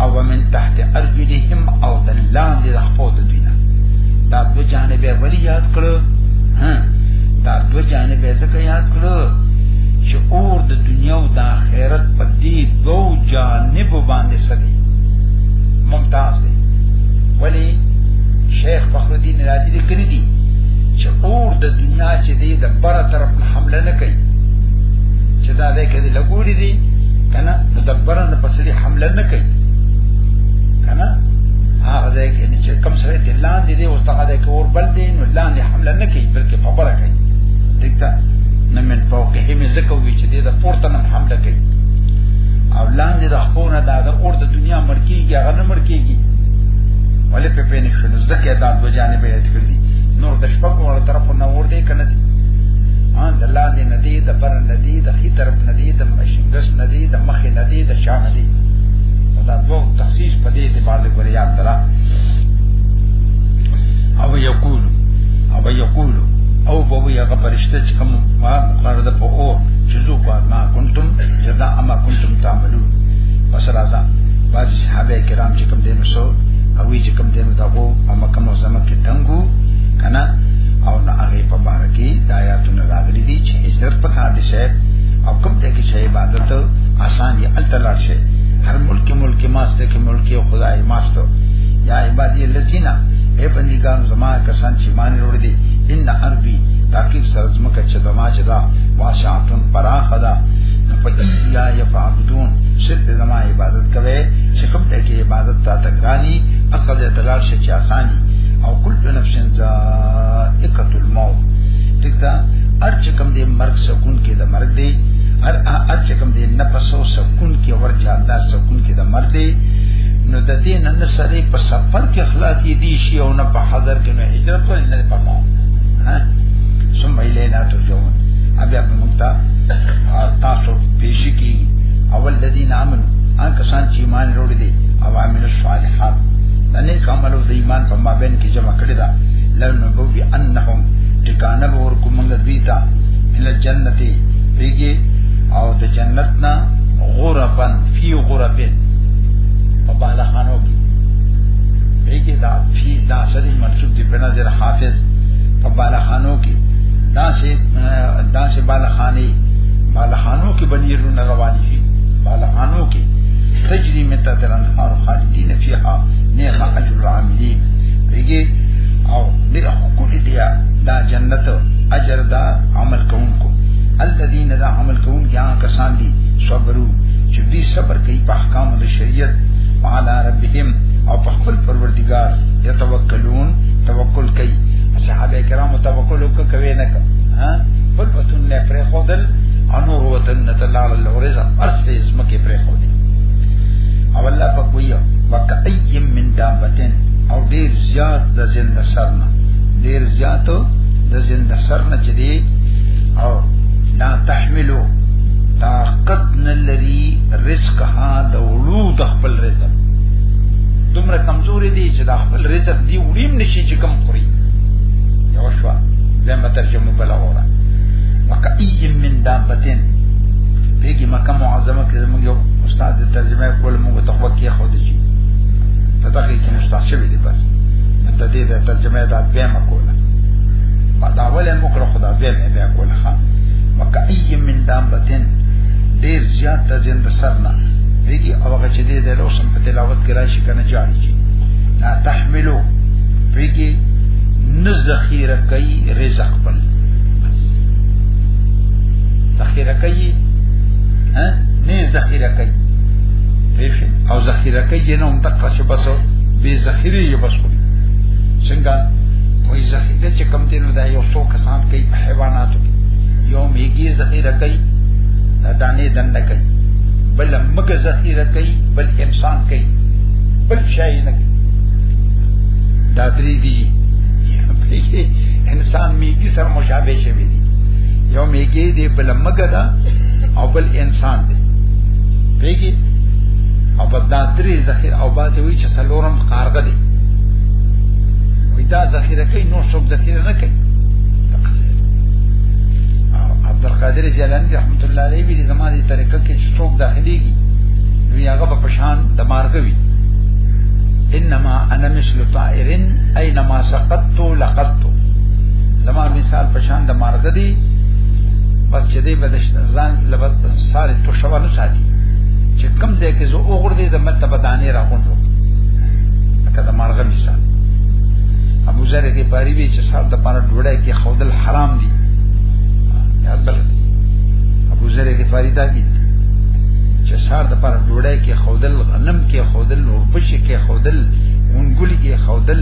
او من تحت ارجلهم او د لاندې د خپو د دوی نه دا دو جانبه ولی یاد کړو ها دا دو جانبه ځکه یاد کړو چې اور د دنیا او د آخرت په دې دوه جانب باندې سړي ممتاز دی ولی شیخ فخر الدین رازی لیکلی دی چې اور د دنیا چې دی د بره طرف نه حمله نه کوي چې دا دې کې لګوري دي کنه نو د بره نه پسې حمله نه کوي کنه هغه ځای کې چې کم سره د لاندې دی او څنګه د کور بل دی نو لاندې حمله نه کوي بلکې په بره کوي دګه نه من فوقه مې زکه وی چې دی د پورته نه حمله کوي او لاندې د خپل نه د اور د دنیا مرکیږي هغه نه مرکیږي ولې په پېنې شنو زکه دا دوه جانب یې اتکړ دي نور د شپږ وړ طرف نه ور دي کنه دي ان د لاندې ندی د بر ندی د خي طرف ندی د مشندس ندی د مخ ندی د شا ندی دا دوه تخصیص په دې اعتبار دی وریا درا او یقول او یقول او په وی هغه فرشته چې کوم ما مقرره په اور چې زو په ما کنتم جزاء ما کنتم تعملون پس راځه بعض صحابه کرام چې کوم دینو سو او چې کوم دینو دغو او مکه معظمه کې تنګو کنه او نه هغه په بار کې د آیاتونو راغلي دي چې هجرت په کار دي شه او کوم ته کې شی عبادت آسان یې التلا شه هر ملک ملک ماسته کې ملک خدای ماستو یا عبادی الذین اے بندگان زما کسان چې مان وروړ دي ان اربي تاکي سرزمکه چې دما چې دا واشاتون پراخه ده نو په دې یا یفعبد دون صرف زما عبادت کوي چې کوم ته کې عبادت تا تګرانی اخذ تلار شي چې آساني او کل نفس ذائقه الموت تکتا هر چې کوم دې مرګ سکون کې د مرګ دی هر هر چې کوم دې نفس او سکون کې ور جاندار سکون کې د مرګ دی نو د دې نن سره په سفر کې اخلاق دي شي او نه په حاضر کې نه هجرت ولې نه پمو ها ثم الینا ترجون ابي ابو مقتا تاسو پیش کی اول الذين امنوا ان کسان چې ایمان وروړي دي او عامل الصالحات د نیک عملو د ایمان په مابین کې جمع کړی دا لنبوی انهم ټکانه ور کومنګ بیتا من الجنتی بیگی او د جنتنا غرفن فی غرفن په بالا خانو کې بیگی دا فی دا سری منصوب دی بنا زیر حافظ په بالا خانو کې دا سه دا سه بالا خانی بالحانو کې بنیرونه روان دي بالحانو کې تجری من تحت الانهار خالدین فیها نیخ اجر العاملین دیگه او دې حکم دې دا جنت اجر دا عمل کوونکو الذين دا عمل کوون کیا کسان دي صبرو چې دې صبر کوي په احکام د شریعت وعلى ربهم او په خپل پروردگار یتوکلون توکل کوي صحابه کرام توکل وکوي نه کوي ها بل وسنه خودل انور وطن تلال الورزا ارسه زمکه پر خودي او الله په کویا وکای من دابتن او ډیر زیات د زند سرنا ډیر زیات د زند سرنا چې دی او لا تحملو طاقت نلری رزقها د ولو د خپل رزق دومره کمزوري دي چې د خپل رزق دی وړیم نشي چې کم خوري یو شوا دمه ترجمه بلا وره وکئی من دابتن بیگی مکه معظمه کې زموږ یو استاد د ترجمه کول موږ ته خو کې خو دي ته دغه کې مستعد شوی دی بس ته دې د ترجمه دا به ما کوله ما دا ولې موږ له خدا به مې بیا کوله ها وکئی من دابتن ډیر زیات د زند سرنا بیگی او هغه چې دې د لوسم په تلاوت کې راشي کنه جاری کی لا تحملو بیگی نه ذخیره کوي رزق بل ذخیره کوي ها نه ذخیره کوي ریفه او ذخیره کوي نه هم تک څه بس به ذخیره یې بس کوي څنګه وای ذخیره چې کم دینو دا یو څو کسان کوي په حیواناتو کې یو میږي ذخیره کوي دا دانه دنه کوي بل مګه ذخیره کوي بل انسان کوي بل شي نه کوي دا درې دي انسان میګي سره مشابه شوی دی یو میګي دی بل مګه دا او بل انسان دی پیګي او په دا درې ذخیره او باځي وی چې سلورم کارګه دی وی دا ذخیره کوي نو څوک ذخیره نه کوي عبد القادر جیلانی رحمت الله علیه به زمانه طریقه کې څوک داخليږي نو هغه په پشان د مارګوي انما انا مثل طائر اينما سقط تو لقد تو زما مثال په شان د مرد دی بس چې دې بدش ځان لبد ساري تو شوالو ساتي چې کم ځای کې زه اوغور دې د مت په دانې راغونډو لکه د مرغ مثال ابو ذر دې پاری وی چې صاحب د پاره ډوړای کې خودل حرام دي یاد بل ابو ذر دې پاری دا دي چې سار د پر ډوړې کې خودل غنم کې خودل ورپښې کې خودل اونګل کې خودل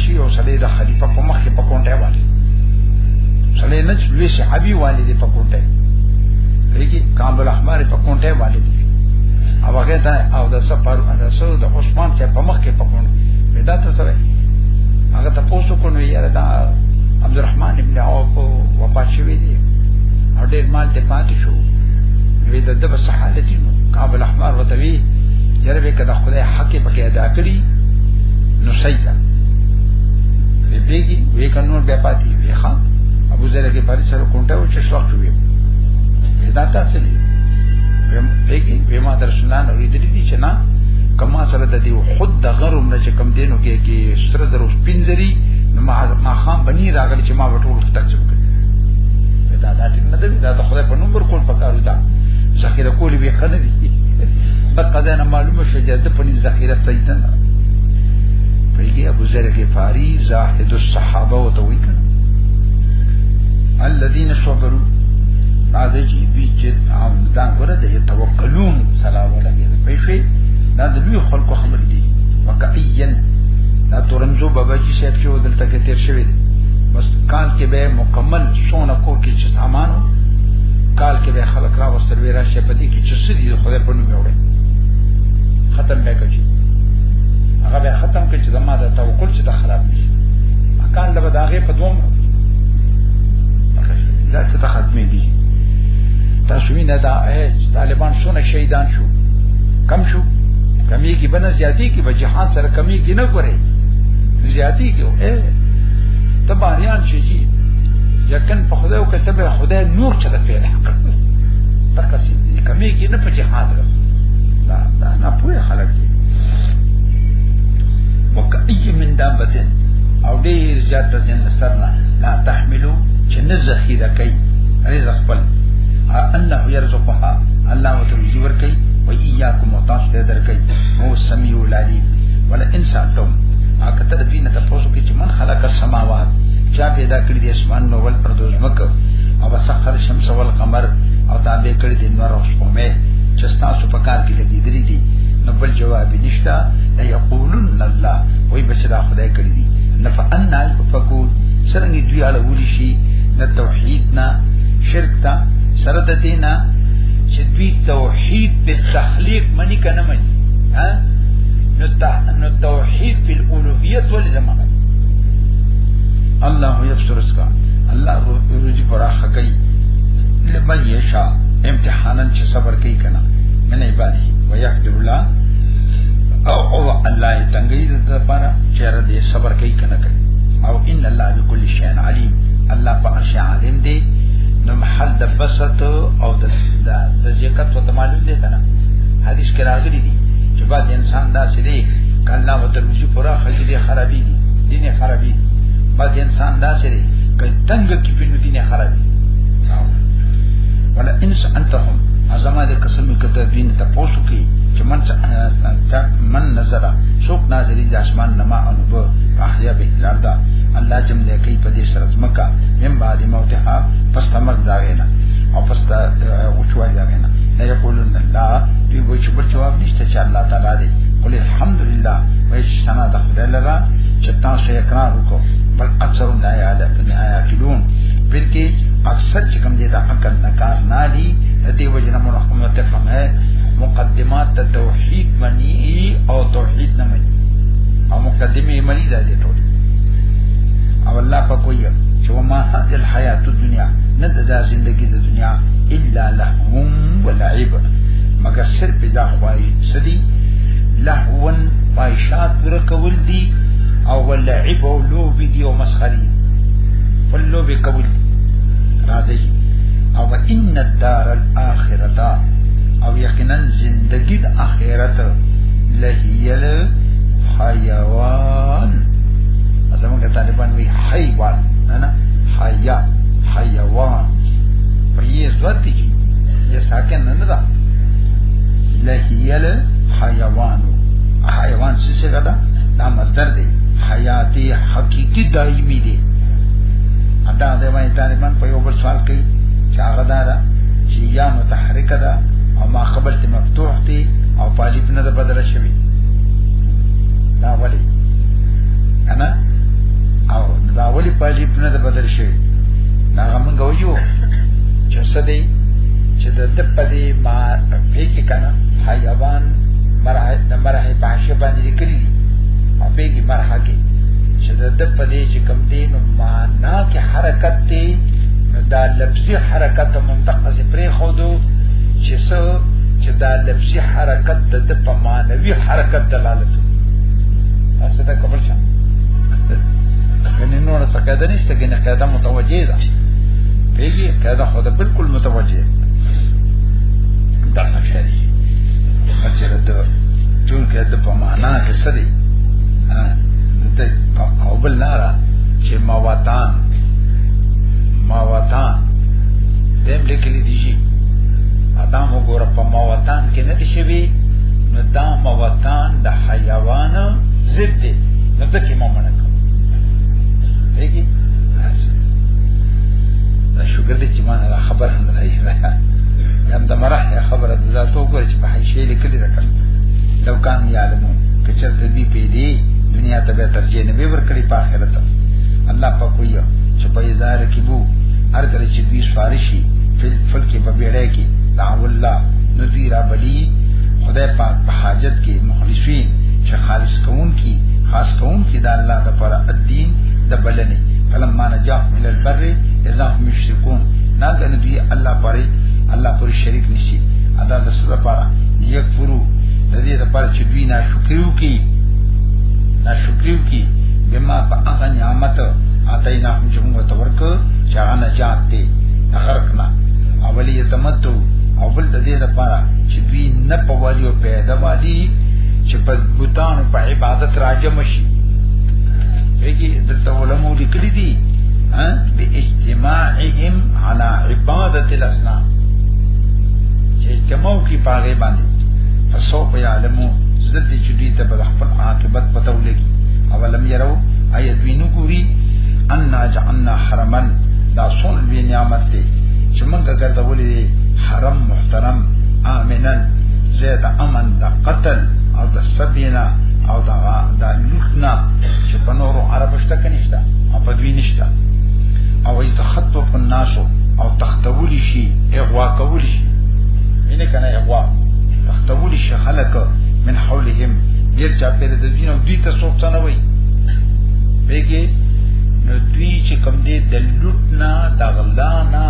چې یو سړی د خلیفہ په مخ کې پکونټه والی سړی نه چې وی صحابي والی دی پکونټه لګي کعب الاحمر پکونټه والی دی او هغه ته او د سفر د سو د عثمان چې په مخ کې پکونټه دا ته سره هغه تاسو کو نو یاره دا عبدالرحمن ابن عوف وفات شوی دی او ډیر مال ته پاتې شو وی د دغه صحالتي نو کعب الاحمر وتوی یره به کده خدای حق پکې ادا کړی نو صحیح وی بیگی وی کنور بیا پاتی وی خان ابو زیر اگی باری سر کنٹه و چش وقت وی وی دا تاسو دی وی بیگی وی ما در سنان اوی دلی دی چنا کما سره د دیو خود د غرم نه چې کم دینو کې کې ستر زرو پینځري نو ما ما خام بنی راغلی چې ما وټول خطر چوک دا دا ټیک نه دی دا د خدای په نومبر کول پکارو دا ذخیره کول به قدر دي بس قضا نه معلومه شجاعت په نس ذخیره سیدنا پیږي ابو ذر غفاری زاهد الصحابه او توي کړه الذين صبروا هذا جی بی چې دا ګره د توکلون سلام علیکم پیښې دا د لوی خلکو خبر دي وکعین دا تورنزو بابا جی صاحب چې ودلته کې تیر شوی دی بس کان کې به مکمل سونه کو کې چې سامانو کال کې به خلک را وستر ویرا شپدي کې چې سړي خدای په نوم وړي ختم به کوي هغه به ختم کړي چې زما د توکل چې ته خراب نشي مکان له داغه په دوم دا څه ته ختمې دي تاسو وینئ دا طالبان څونه شهیدان شو کم شو کمی کی بنا زیاتی کی به جهان سره کمی کی نه کوي زیاتی کی او ته باریان شي جی یقین په خدای او کتب خدای نور چره پیدا کړ تکسی کمی کی نه په جهان سره دا نه پوهه خلک وکای من دابتن او ډیر زیات د جن سرنا لا تحملو چې نه ذخیره کوي رزق خپل انه يرزقها الله وترجي ور کوي و اياكم وتاسو ته در کوي هو سميع العليم ولا ان ساتم اکتر دین ته پوسو کې چې من خلق السماوات چا پیدا کړی د اسمان نو ول پر دوزمک او سخر شمس والقمر او تابع کړی د نور او شپه چې تاسو په کار کې لګیدلې دي نو بل جواب نشتا لا یقولن الله وای بچدا خدای کړی دی نفعنا فکو سرنګ دوی اړه ولي شي د توحید نه شرک تا سره د دینه چې دوی توحید په تخلیق منی کنه منی ها نو نو توحید په اولوهیت ول زمانه الله یبصر اسکا الله روزي فراخ کوي لمن یشا امتحانا چې صبر کوي کنه من عبادی ويحدر الله او او الله تنګي د لپاره چې را دې صبر کوي کنه کوي او ان الله بكل شيء عليم الله په اشیاء عالم دی نو محل د بسط او د د زکات او معلوم دی کنه حدیث کې راغلي دي چې بعض انسان دا سې دی کله و تر وجو پورا خلک دي خرابي دي دین خرابي بعض انسان دا سې دی کله تنگ کې په دین خرابي ولا انس انتهم ازما د سمې کته دین ته پوسو کې چې من څه من نظر څوک ناظرین د اسمان نما او نو په احیا به لاردا الله چې موږ کوي په دې سره ځمکه من بعد موتها پس تمر داغینا او پس تا اوچوا داغینا نه یقولون الله دی وای چې بل جواب نشته چې الله تعالی دی قل الحمدلله وای چې سنا د خدای لرا چې تاسو یې اقرار وکړو بل اکثر نه یاله نه یاکلون بلکې اکثر چې کوم دې دا عقل نه کار نه دی دې وجنه مرحوم ته فهمه مقدمات ته توحید منی او توحید نه منی او مقدمه یې منی دا دې ټول او الله په کوی چې ما هذه الحیات الدنیا نه دا زندگی د دنیا الا لهم ولعب مگر صرف دا خوای سدي لهون پایشات پر کول دي او ولعب او لوب دي او مسخري فلو به کول راځي ان الدار الاخرته او یقینا زندگی د اخرت لهیل حیوان زمونږ طالبان وی حیوان نه حیا حیوان په یې زوت دي یا ساکن نه ده لهیل حیوان حیوان څه څه ده دا مصدر دی حیاتی حقیقی دایمی دی ادا دی باندې طالبان په یو بل سوال کې چې هغه دا ده چې یا متحرک ده او ما قبل ته مفتوح دي او پالیب نه ده بدل شوی دا ولی انا او دا ولی پالیب نه ده بدل شوی دا موږ ویو چې څه دی چې د دپدې ما په کې کنه حیوان مرحه د مرحه په شی باندې لیکلي او په کې مرحه کې چې د دپدې چې کم دین معنا کې حرکت دی دا لفظي حرکت منتقز پرې خو دو چې څو چې دا لفظي حرکت د د په معنوي حرکت دلالت اسه دا کوم څه کني نو نه څه کېدنه نشته کني قاعده متوجه ده پیږي قاعده خو ده بالکل متوجه دا څه شری چې دا جون کې د په معنا کې سړي ها د په اول لاره چې مواتان ما وطن دیم لیکلی دی شي ادا مو ګور په ما وطن کې نه دی شوی نو دا ما وطن د حیوان ضد دی نو ته کې ما منه کوم دیږي دا شکر دې چې ما نه خبر هم راځي دا د مرح خبره ده ته وګور چې په حیشې لیکلی ده کړه لو کان یعلمون کچر تدبی پیدی دنیا ته به ترجیح نه ورکړي په آخرت ته الله په کوی چې په ازار کې بو هر کله چې دوی سوارشي فل فل کې په بیړې کې دا والله نو دوی را بلی خدای پاک په حاجت کې مخلصین چې خالص کون کی خاص کون کی دا الله د پر الدین د بلنه فلما نجاح من البر اذا هم مشركون نه کنه دوی الله پرې الله پر شریک نشي ادا د سره پاره یکفرو د دې لپاره چې دوی ناشکریو کی ناشکریو کی بما فاغ نعمت اتینا هم جمع تورک چا نجات دی غرقنا اولی تمتو او بل د دې لپاره چې دوی نه په والی او پیدا والی چې په بوتان په عبادت راجم شي هغه د علماء لیکلي دي ها به اجتماعهم على عبادت الاصنام چې اجتماع کی پاغه باندې فسوف يعلمون زدت چې دوی ته په خپل عاقبت پتو لګي اولم يرو اي دوی نو ګوري ان جعلنا حرمن دا سول وی نعمت دی چې موږ ګرځولې حرم محترم امنن زید امن د قتل او د سبینا او د د لوتنا چې په نورو عربو شته کنيشته او په دوی نشته او ای تخطو په ناسو او تختول شي اغوا کول شي ان کنه اغوا تختول شي خلک من حولهم دیر چا د دین او دوی ته څوک څه نه وایي بګي نو دوی چې کم دي د لوټ نه د غلا نه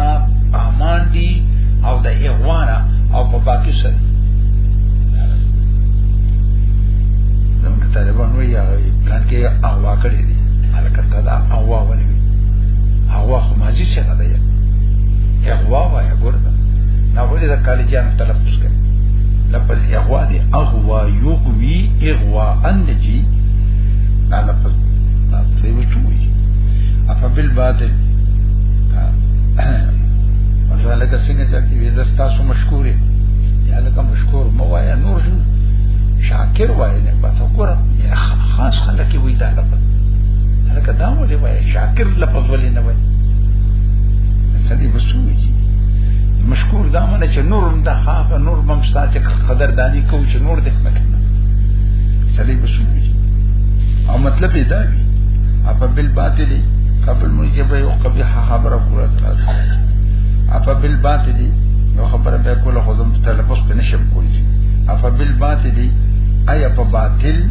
پامان دي او د اغوانا او په باقي څه زموږ طالبان وایي هغه پلان کې اغوا کړی دي هلکه دا اغوا ولې اغوا خو ماضي څه نه دی اغوا وایي ګوره نو ولې د کالجانو تلفظ کوي لفظ اغوا دی اغوا یغوی اغوا ان جی لا لفظ لا تریو چوی اپا بل باطل مثلا لکه څنګه چې دی ویزه تاسو مشکور یا لکه مشکور مو وای نور شو شاکر وای نه پته ګره یا خاص خلک وی دا لفظ لکه دا مو دی وای شاکر لفظ ولې نه وای سړي وسوي مشکور دا منه چې نور هم دا خاغه نور ممستا چې قدردانی کو چې نور دې سړي وسو او مطلب دا وي اپا بالباطل قبل مرجب یو قبیح خبره کوله تاسو اپا بالباطل یو خبره به کوله خو زم تلفظ په نشم کولی اپا بالباطل ایا په باطل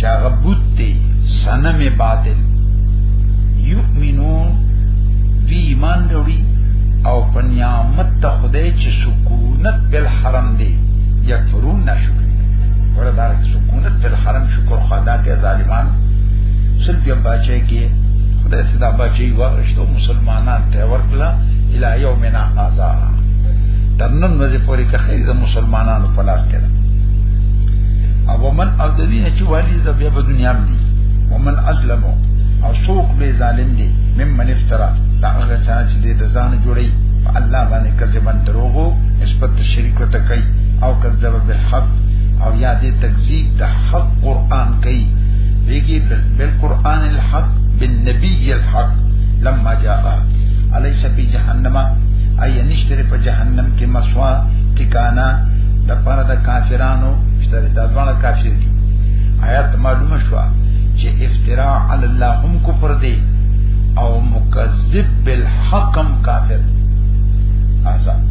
چا غبوت دی سنم باطل یؤمنون دی ایمان وروړي او پنیامت ته خدای چې سکونت بل حرم دی یکفرون ناشکر وړه دار سکونت په حرم شکر خدا کې ظالمان سل بیا بچي کې خدای ته دا بچي ورشتو مسلمانان ته ورکلا الی یومنا هذا تنن مزه پوری که خیر د مسلمانانو په لاس کې او ومن او د دین چې والی ز بیا په دنیا باندې ومن ازلمو او څوک به ظالم دي ممن افترا دا هغه چې د ځان جوړي په الله باندې کذبن دروغو نسبت شرک کته کوي او کذب بالحق او یا دې تکذیب د حق قران کوي دیږي بالقران الحق بالنبي الحق لما جاء الیس فی جهنم ای نشتر په جهنم کې مسوا ټکانا د پاره د کافرانو شتره د ځوانه کافر دي آیات معلومه شو چې افتراء علی الله هم کفر دی او مکذب بالحق کافر آزاد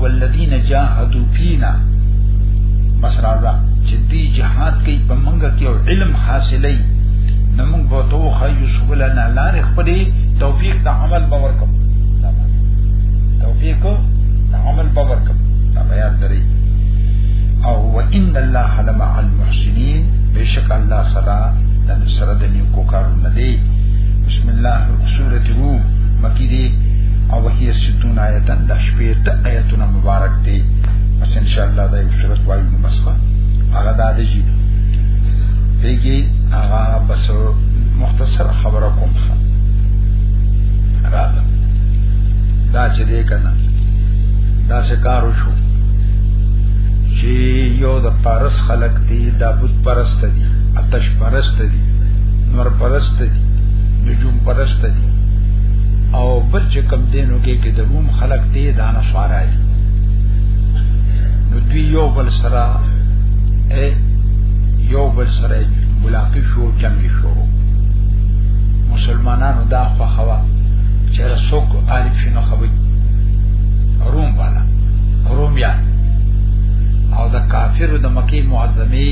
والذین جاهدوا فینا مسرازا چې دی جهاد کوي په منګه کې او علم حاصلې نو موږ به تو خو یوسف لنا لار خپلې توفیق د عمل باور کوم توفیق د عمل باور کوم دا بیان درې او وان الله لمع المحسنین بشک الله صدا د سره د نیکو کارونه دی بسم الله سورته هو مکی دی او هي 60 آیتن د پیر د آیتونه مبارک دی پس ان شاء الله دا یو شرط وایو نو بس هغه دا دی پیږي هغه بس مختصر خبره کوم ښه راځه دا چې دې کنه دا څه کار وشو چې یو د پارس خلق دی د بت پرست دی آتش پرست دی نور پرست دی نجوم پرست دی او بل چې کم دینو کې د روم خلق دی دا نه سوارای نو دوی یو بل سره اے یو بل سره ملاقات شو جنگ شو مسلمانانو دا خو خوا چې رسوک عارف شنو خوي روم والا روم یا او د کافر د مکی معظمه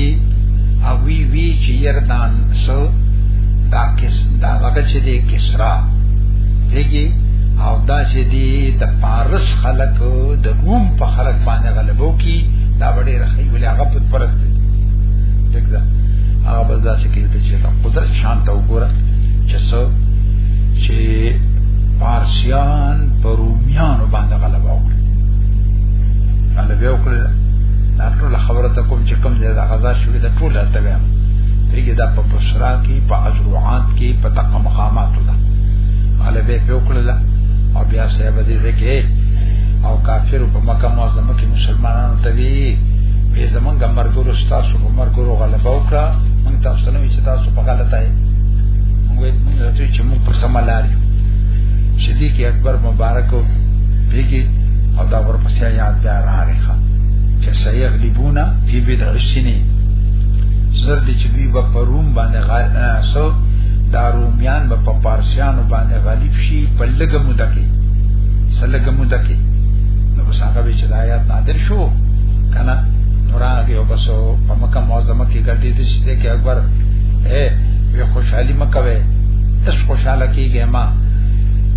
او وی وی چې يردان سو دا کس دا هغه چې د کسرا دیږي او دا چې دی د پارس خلق د روم په خلق باندې غلبو کی دا وړي رخی ولې هغه په پرست دي دغه هغه بس دا چې کې ته چې قدرت شان ته وګوره چې څو چې پارسیان په رومیانو باندې غلبه وکړه غلبه وکړه دا ټول خبره ته کوم چې کوم ځای د غزا شوې د ټول ته ویم دیګه دا په بصرا کې په ازروعات کې په تقمقاماتو ده علي به په وکړل او بیا سره به دې کې او کافر په مکه معظمه کې مسلمانانو ته وی به زمونږ مرګورو تاسو په مرګورو غلبه وکړه مونږ تاسو نه چې تاسو په غلطه یې مونږ مونږ راځي چې مونږ په سم لار یو صدیق اکبر مبارک پیږي او دا ورپسې یاد بیا راغی ښا چې صحیح غلیبونا فی بدع السنین زرد چې دوی په روم باندې غا سو دا رومیان به په پارسیانو باندې غالب شي په لګه موده کې سلګه موده کې نو بس هغه به چې آیات نادر شو کنه نوراګه او بسو په مکه معظمه کې ګرځې دي چې کې اکبر اے وی خوشحالي مکوي تاسو خوشاله کیږئ ما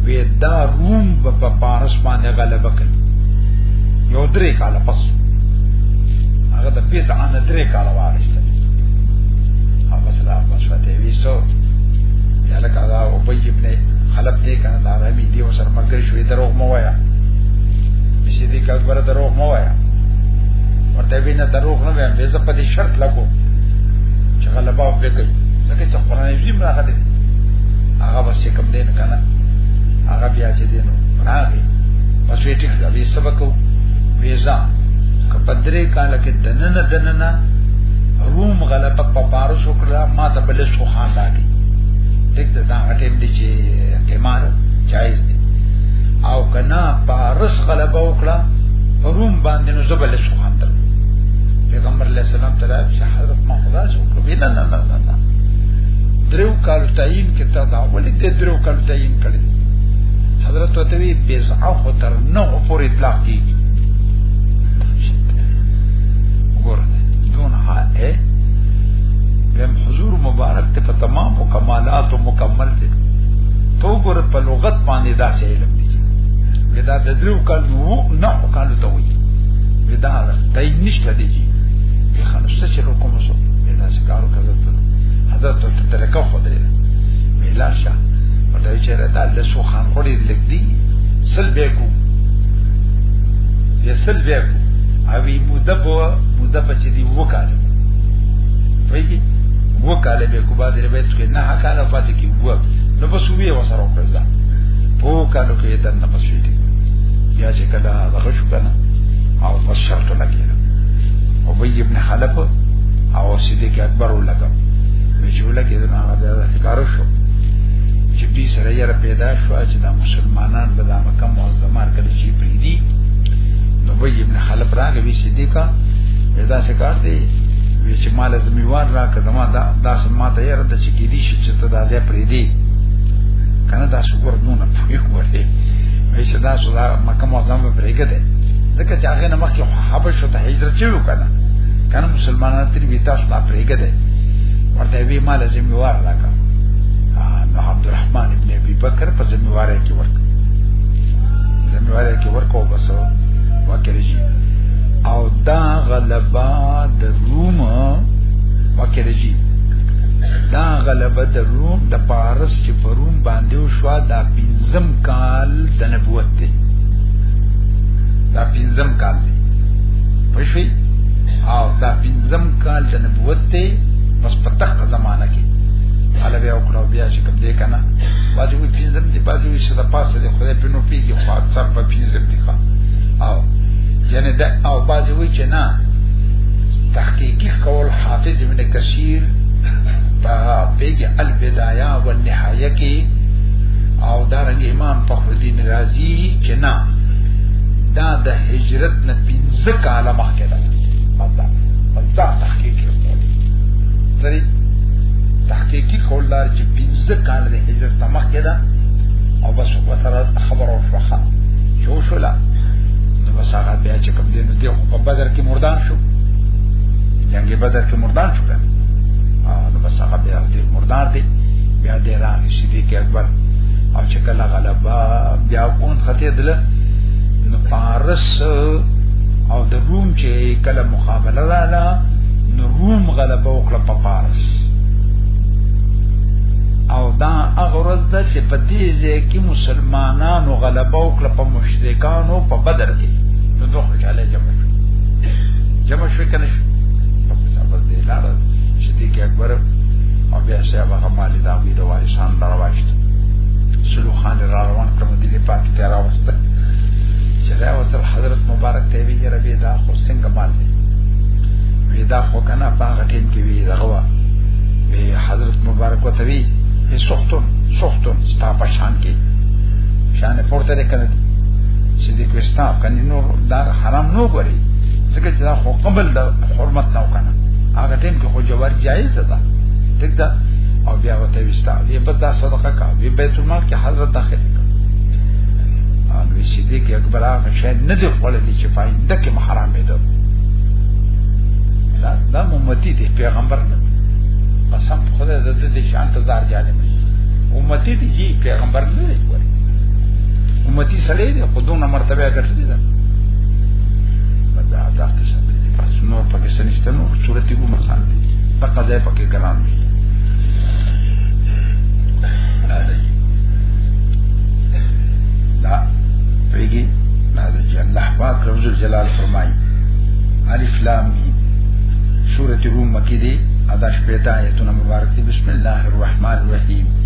وی دا روم په پارس باندې غلبه کړ یو درې کال پس هغه د پیس ان درې کال وارسته او بس لا بس فته ویسو یا لکه دا او په ابن خلف دې کنه دا رمی دی وسر مګر شوې دروغ مو وایا چې دې کبر دروغ مو وایا ورته وینا دروغ نه وایم به زه په دې شرط لګو چې غلبا به کوي ځکه چې قران یې زم راغلی هغه بس کوم دین کنه هغه بیا چې دینو راغی بس وی ټیک دا وی سبق ویزا کپدرې کال کې دننه دننه روم غلبه په پارسو دا ما ته بل څه خان راکې دک ته دا ټیم دی چې قمار جایز دی او کنا پارس غلبه وکړه روم باندې نو زبل څه خان تر پیغمبر علیہ السلام تعالی چې حضرت محمد راځو کړو نه نه نه نه درو کال تعین کې تا دا ولې دې درو کال تعین کړی حضرت وته وی بزعه خو تر نه پور اطلاق کیږي ګوره دون ها اے دیم حضور مبارک ته په تمام او کمالات او مکمل دي تو ګور په لغت باندې دا څه علم دي ودا د درو کال نو نه کالو ته وي ودا دا نشته دي په خنسته چې کوم څه دا څه کارو کوي حضرت ته ترکه خو دی ملار شه په دې چې دا له سو خان خوري لګ دي سل به کو یې سل به کو او موده په موده په چې دی وکړ پېږي وو کاله به کو باز ربیت کې نه کاله پاتې کې وو نو په سوبي وسره وکړل دا په کالو کې د نه پسې کې یا چې کله هغه شو کنه او په شرط لګي او وی ابن خلف او صدیق اکبر ولګا وی چې ولګي دا هغه د احتکار شو چې دې سره یې پیدا شو چې دا مسلمانان به د مکه معظمه کړی چې پریدي نو وی ابن خلف راغی صدیقا دا څه کار دی وی چې مال زمیوار را کدما دا دا سما ته یې رد چې کې دي چې ته دا ځای پرې دی کنه دا شکر مونږ نه پوي کوته وی چې دا سودا مکه معظم پرې کده ځکه چې هغه نمک یو حبش ته هجرت شوی کنه کنه مسلمانانو تر وی تاسو دا پرې کده ورته وی مال زمیوار را کړه نو عبدالرحمن ابن ابي بکر په زمیواره کې ورک زمیواره کې ورکو بس وکړي او دا غلبا د روم وکړي دا غلبه د روم د پارس چې په روم باندې شو دا پنځم کال د نبوت دی دا پنځم کال دی پښوی او دا پنځم کال د نبوت دی پس په تخت زمانہ کې حالا بیا وکړو بیا چې کوم دی کنه باځي وي پنځم دی باځي وي چې د پاسه دی خدای په نو پیږي خو اکثر په پنځم دی ښا او یعنی دا او بازی وی چې نه تحقیقی قول حافظ ابن کثیر په پیګ البدایا و نهایه کې او دارنګ امام فخر الدین رازی چې نه دا د هجرت نه پنځه کاله مخکې ده مطلب مطلب تحقیق کوي تحقیقی قول دار چې پنځه کاله د هجرت مخکې ده او بس وسره خبر او فخر جوشلا نو بس هغه بیا چې کوم دین دی خو په بدر کې مردان شو جنگ بدر کې مردان شو کنه نو بس هغه بیا دې مردان دی بیا دې راغی صدیق اکبر او چې کله غلبا بیا کون خته دل نو پارس او د روم چې کله مقابله رااله نو روم غلبه وکړه په پارس او دا هغه ورځ ده چې په دې ځای کې مسلمانانو غلبه وکړه په مشرکانو په بدر کې نو دوه خوشاله جمع شو جمع شو کنه شو په څه دې لاړ چې دې کې اکبر او بیا صاحب هغه مالي دا وی د وارثان راوښت سلو خان را روان کړم دې پاک ته راوسته چې راوسته حضرت مبارک ته وی ربي دا خو څنګه مال دی وی دا خو کنه په هغه ټیم کې وی دغه وی حضرت مبارک وتوی هي سختون سختون ستا په شان کې شان پورته ده کړی چې د کوستاب کني نور دا حرام نو غوري ځکه چې دا خو قبل د حرمت نه وکنه هغه ټیم کې خو جوار جایز ده ټیک ده او بیا وته وستا یې په دا صدقه کا وی بیت المال کې حضرت داخل کا ان وی صدیق اکبر هغه شی نه دی خپلې چې فائدہ کې محرم دی دا دا امتی دی پیغمبر نه قسم خدای د دې شان ته ځار جالب امتی دی جی پیغمبر نه دی وایي امتی سړی دی خو دونه مرتبه ګټلې ده دا دا قصه دی پس نور پکې سنشته نو صورت یې کومه سان دی په قضا پکې کلام دی دا پیږي دا د الله پاک رب جلال فرمایي الف لام میم سورۃ روم مکی دی ادا شپږ آیتونه مبارک دي بسم الله الرحمن الرحیم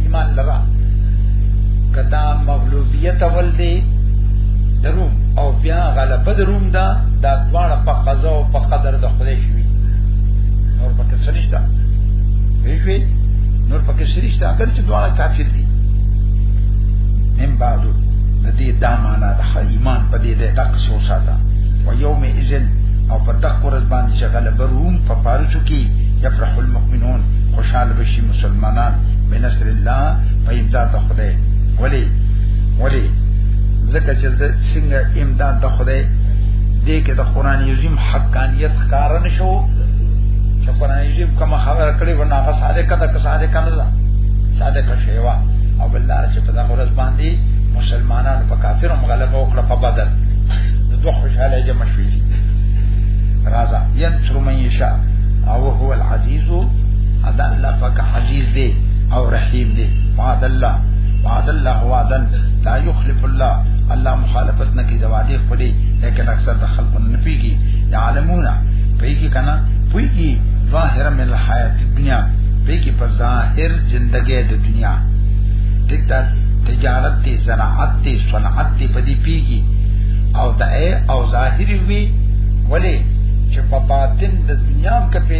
ایمان لرا کدا مغلوبیت اول دی دروم او بیا غلبه دروم دا دا دواړه په قضا او په قدر د خدای شوی نور پکې سنشتہ ویوی نور پکې سنشتہ اگر چې دواړه کافر دي من بعدو د دې دا معنا د ایمان په دې د تک سو ساته و یوم اذن او په تک ورځ باندې چې غلبه روم په پارچو کې یفرح المؤمنون خوشاله بشي مسلمانان بنصر الله په امداد د خدای ولی ولی ځکه چې څنګه امداد د خدای دې کې د قران عظیم حقانیت کار نشو چې قران عظیم کوم خبر کړي ونه هغه ساده کده که ساده کنه ده ساده که شیوا او بل لار چې په دغه ورځ باندې مسلمانانو په کافرو مغلبه وکړه په بدل دوه خوشاله جمع شوي راځه ینصر من یشاء او هو العزیز ادا الله پاک عزیز دی او رحیم دی وعد الله وعد الله وعدا لا يخلف الله الله مخالفت نه کوي د وعده خپلې لیکن اکثر د خلکو نه پیږي يعلمون پیږي کنه پیږي ظاهر من الحیات الدنیا پیږي په ظاهر ژوندګي د دنیا ټیک ده تجارت تی زراعت تی صنعت تی پدی پیږي او دای او ظاهری وی ولی چې په باطن د دنیا کې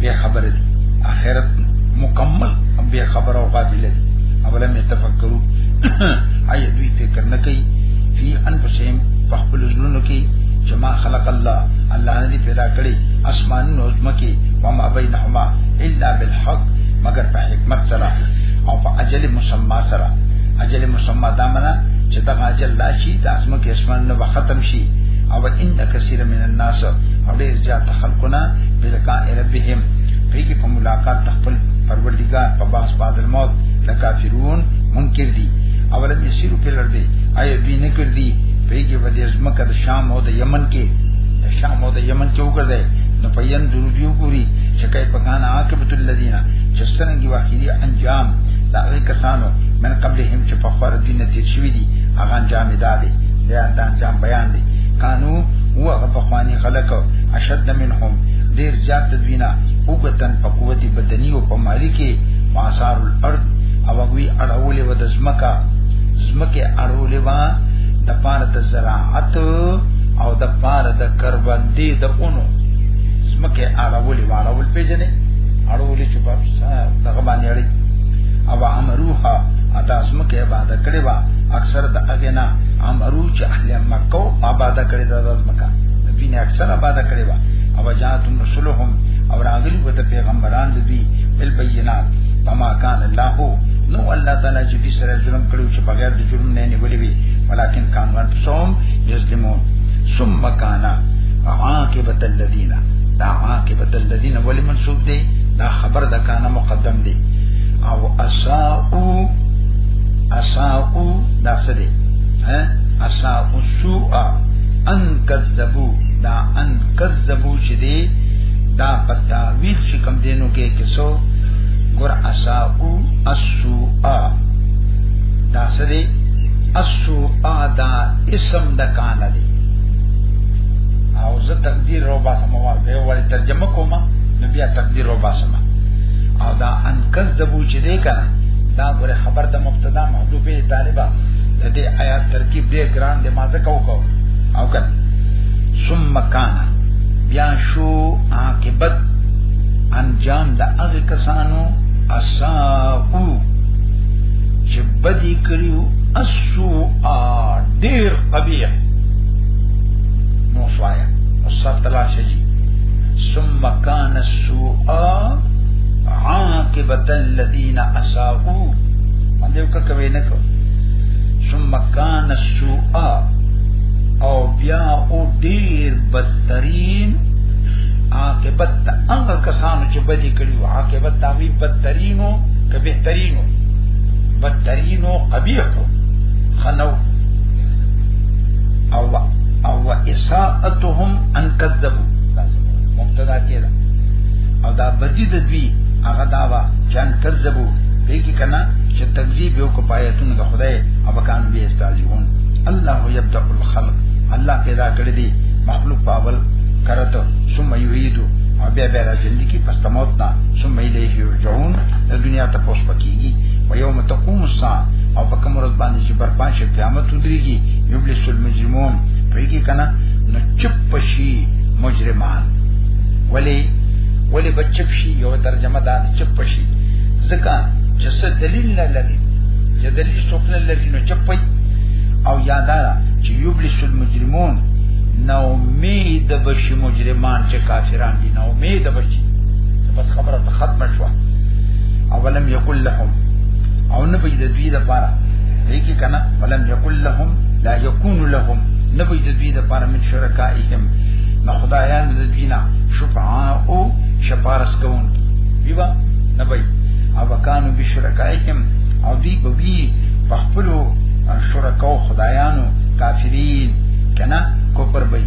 بے خبر دی اخرت مکمل بے خبر او غافل دی اولا می تفکرو آیا دوی فکر نه کوي فی انفسهم بخبل زلونو کی جما خلق الله الله نه پیدا کړی اسمان نو زمکی وما بینهما الا بالحق مگر په حکمت سره او په اجل مسما سره اجل مسما دا منا چې دا اجل لا شي د اسمکه اسمان نو ختم شي او ان کثیر من الناس او ډیر زیات خلقونه بلکا ربهم پرې کې په ملاقات د خپل پروردګار په باس بعد الموت لکافرون منکر دي اولم یسیرو په لړ دی آی دوی نه کړ دي پرې کې په دې ځمکه د شام او د یمن کې د شام او د یمن کې وګرځي نو په یم درو دیو ګوري چې کای په کان عاقبت الذین چې څنګه واخیری انجام دا هغه کسانو من قبل هم چې په خور دین تیر شوی دي هغه انجام دادي دا انجام بیان دي قانون هو هغه په خواني خلکو اشد منهم دیر زیات دوینا اوګتن په قوت بدنی او په مالی کې واثار الارض او هغوی اړولې و د زمکا زمکه اړولې و د پاره د زراعت او د پاره د کربندې د اونو زمکه اړولې و اړول پیژنې اړولې چې په دغه باندې اړي او امروها اته زمکه عبادت کړي و اکثر د اغنا امرو چې اهل مکه عبادت کړي د زمکه نبی نه اکثر آباد کړی و او جاتم رسولهم او راغلی و د پیغمبران د دوی بل بینات فما کان الله نو الله تعالی چې دې سره ظلم کړو چې بغیر د جرم نه نیولې وي ولکن کان ور صوم یظلمون ثم کان عاقبت الذین دا عاقبت الذین ولی منصوب دی دا خبر د کان مقدم دی او اساءو اساءو دا څه دی ها اساء سوء ان کذبو دا ان کذبو چې دی دا پتا ویل چې کم دینو کې کې سو ګور اسا او اسو ا دا سری اسو ا دا اسم د کان دی او زه تقدیر رو باسم او به ور ترجمه کوم نو بیا تقدیر رو باسم او دا ان کذبو چې دی کنه دا ګور خبر د مبتدا محذوفه طالبہ د دې آیات ترکیب ډیر ګران مازه کو کو او کن ثم کان بیا شو عاقبت انجام د هغه کسانو اساو چې بدی کړیو اسو ا ډیر قبیح نو سوایا او سر تلاش جی ثم کان السوء عاقبت الذين اساءوا باندې وکړه کوي نه کوي ثم کان السوء او بیا او ډیر بدترین عاقبت تا هغه کسانو چې بدی کړی او عاقبت تا وی بدترینو که بهترینو بدترینو قبیحو خنو او او اساءتهم ان کذبوا مبتدا کېده او دا بدی د دوی هغه دا وا چې ان کذبوا دې کې کنا چې تکذیب یو کو پایتونه خدای او کان به استاجون الله یبدأ الخلق الله پیدا کړی دی مخلوق پاول کرته ثم یعیدو او بیا بیا راځي کی پس تموت نه ثم الیه یرجعون د دنیا ته پوس پکېږي و یوم تقوم الساعه او په کوم ورځ باندې چې برپا شي قیامت ودرېږي یبلس المجرمون پیږي کنه نو چپ شي مجرمان ولی ولی بچپ شي یو ترجمه دا چپ شي ځکه چې څه دلیل نه لري چې د دې څوک نه لري نو چپي او یادارا چې یوبلس المجرمون نو امید بشي مجرمان چې کافران دي نو امید بشي بس خبره ختمه شوه اولم یقل لهم او نه په دې دوی د پاره دې کې کنه ولم یقل لهم لا یکون لهم نه په دې دوی د پاره من شرکائهم نه خدایان دې دینا شفعاء او شفارس کوون بیوا نه وای او کانو بشرک کایهم او دی په وی په خپل شرکاو خدایانو کافرین کنا کوپر بې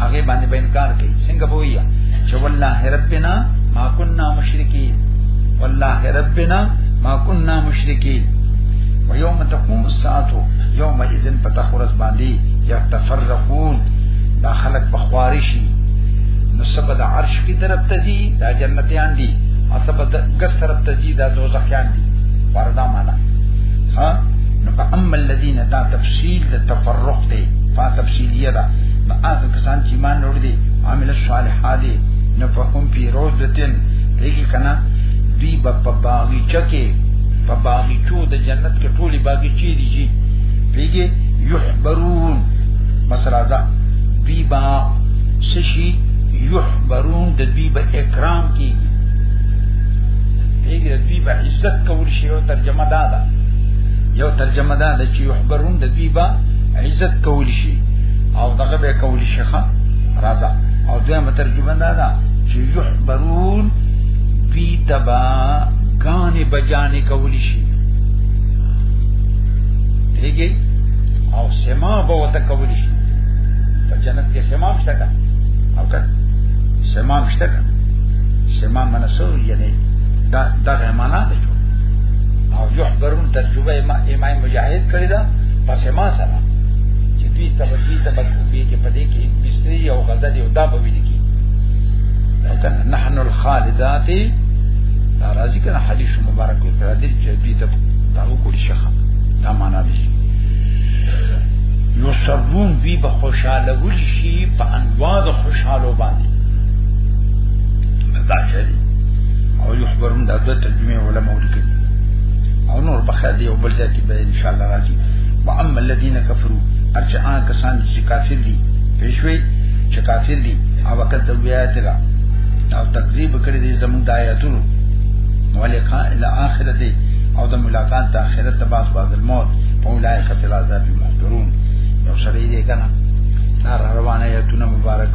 هغه باندې به انکار کوي څنګه بویا چې والله ربنا ما كنا مشرکین والله ربنا ما كنا مشرکین ويوم تقوم الساعه يوم اذن بتخرج باندې يتفرقون دا خلق بخوارشي نو سبد عرش کی طرف ته دي دا جنتیان دي او سبد ګس طرف ته دا دوزخیان دي وردا معنا ها نو فاما الذين دا تفصيل د تفرق دی فا تفصیلیه ده نو هغه کسان چې ایمان لرل دي عامل الصالحات دي نو فهم فی روزتن دیږي کنه دوی په باغچه کې په باغچو د جنت کې ټولي باغچې دي جی پیږي یحبرون مثلا ذا دوی با سشي یحبرون د دوی به اکرام کیږي پیګه دوی به عزت کول شي او ترجمه دا ده یو ترجمه دا ده چې یحبرون د دوی به عزت کول شي او دغه به کول شي ښا راځه او دویمه ترجمه دا ده چې یحبرون دوی تبا غانې بجانې کول شي دیږي او سما به وته کول شي په جنت کې سما مشته او کړه سما مشته سما منسو یعنی دا دا معنا ده او یحبرون ترجمه امام مجاهد کړی دا پس ما سره چې دې تبدی تبکوبی کې پدې کې بسری او غزل او دا په ویل کې کنه نحن الخالدات دا راځي کنه حدیث مبارک کې تر دې چې دې ته دا وکړي شخه دا معنا ده یو سرون بی به خوشاله ورشي په انواع خوشاله باندې مزاجه دي او يخبرون دا دوه ترجمه علماء لیکلي او نور بخیر دی او بل ځای کې به ان شاء الله راځي واما الذين كفروا ارجع کسان چې کافر دي پېښوي چې کافر دي او وخت د بیات را او تکذیب کړی دي زموږ د آیاتونو ولقاء الى اخرته او د ملاقات د اخرت د باس بعد الموت اولئک فی العذاب محضرون یو سړی دی کنه نار روانه یتونه مبارک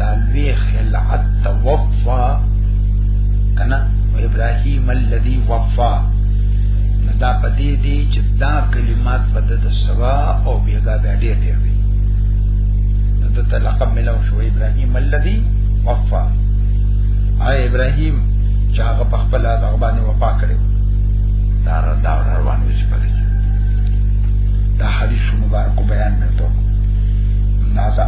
لوی خلعت توفا کنا ابراهيم الذي وفا دا پدې دي چې دا کلمات په د سوا او بیګا بیا ډېر ډېر وي د تلقب ملو شو ابراهيم الذي وفا آی ابراهيم چې هغه په خپل هغه باندې وفا کړو دا دا روان وي چې پدې دا حدیث مبارک بیان نه تو نازا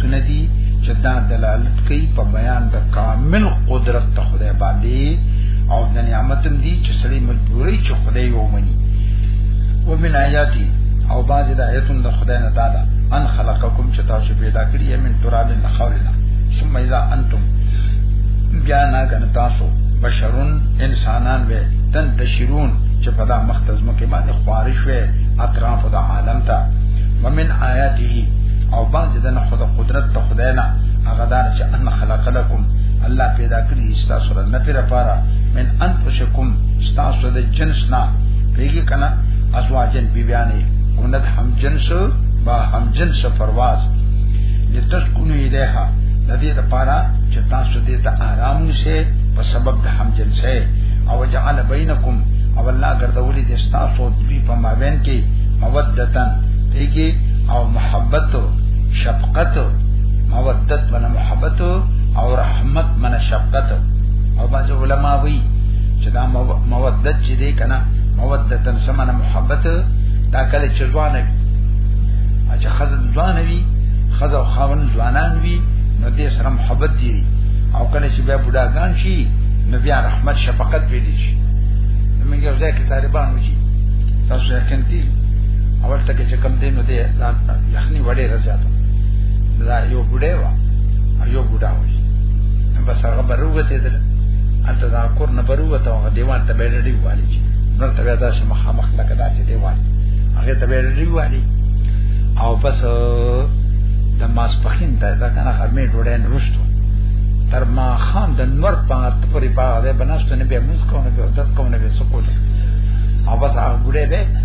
تونه دي چې دا دلالت کوي په بیان د کامل قدرت ته خدای باندې او د نعمتم دي چې سړی مجبوري چې خدای ومني ومن آیاتی او بعض د آیتونو د خدای نه دادا ان خلقکم چې تاسو پیدا کړی یې من تراب نه خاورنا ثم اذا انتم بیا نه غن تاسو بشرون انسانان به تن تشرون چې په دا مختزمه کې باندې خارج وې اطراف د عالم ته ومن آیاته او بعض د نه خدای قدرت ته خدای نه هغه دان چې ان خلق لكم الله پیدا کړی تاسو سره نه پیره پاره من انفسکم تاسو د جنس نه پیږي کنه ازواجن بیبیانه اونت هم جنس با هم جنس پرواز لتسكنوا الیها د دې لپاره چې تاسو دې ته آرام نشئ په سبب د هم جنسه او جعل بینکم او الله ګرځولې د تاسو دوی په مابین کې مودتن پیږي او محبت شفقت مودت من محبت او رحمت من شفقت او باج علماء وی چې دا مودت چې دی کنه مودتن سمنه محبت دا کله چې ځوان وي چې خزن ځوان وي خزو خاون ځوانان وي نو دې سره محبت دی او کله چې بیا بډاګان شي نو بیا رحمت شفقت پیدا شي موږ یو ځای کې طالبان وږي تاسو یې کنتي اول ته چې کم دینو دی دا یخنی وړې رضا ته دا یو ګډه وا یو ګډه وای بس هغه بروته دل انت دا کور نه بروته هغه دیوان ته بیل دی والی چې نور ته دا چې مخ مخ لکه دا چې دیوان هغه ته بیل دی والی او پس د ماس پخین ته دا کنه خرمه ډوډۍ نه رښتو تر ما خام د نور په پرې پاره بناستنه به موږ کوو نه به داس کوو نه به سکوت او بس هغه ګډه به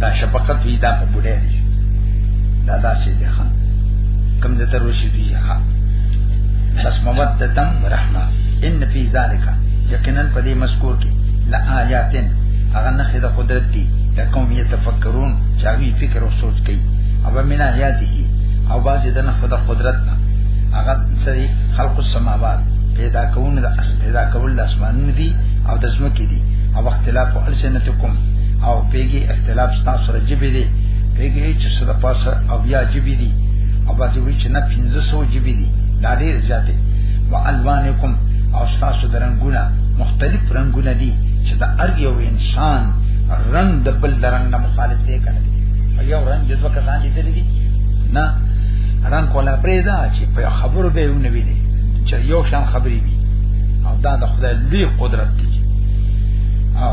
دا شفقت وی دا په بډې دی دا داسې دی ښا کم د تر وشي دی ښا بس مودتم رحمه ان فی ذالک یقینا په دې مذکور کې لا آیاتن هغه نه خدای قدرت دی د قوم یې تفکرون چاوی فکر او سوچ کوي او من آیاته او باسي د نه خدای قدرت نه هغه سری خلق السماوات پیدا کول د اس پیدا کول د اسمانونو دي او د زمکې دي او اختلاف السنتکم او پیګي اختلاف ستاسو سره جبې دي پیګي چې سره پاسه او یا جبې دي او باسي وی چې نه 1500 جبې دي دا ډیر زیاتې والوانکم او ستاسو درنګونه مختلف رنگونه دي چې دا ارګ یو انسان رنگ د بل رنگ نه مخالف دی کنه یو رنگ د دوه کسان دي دي نه رنگ کولا پرېدا چې په خبرو به ونه وي چې یو شان خبري وي او دا د خدای لوی قدرت دی او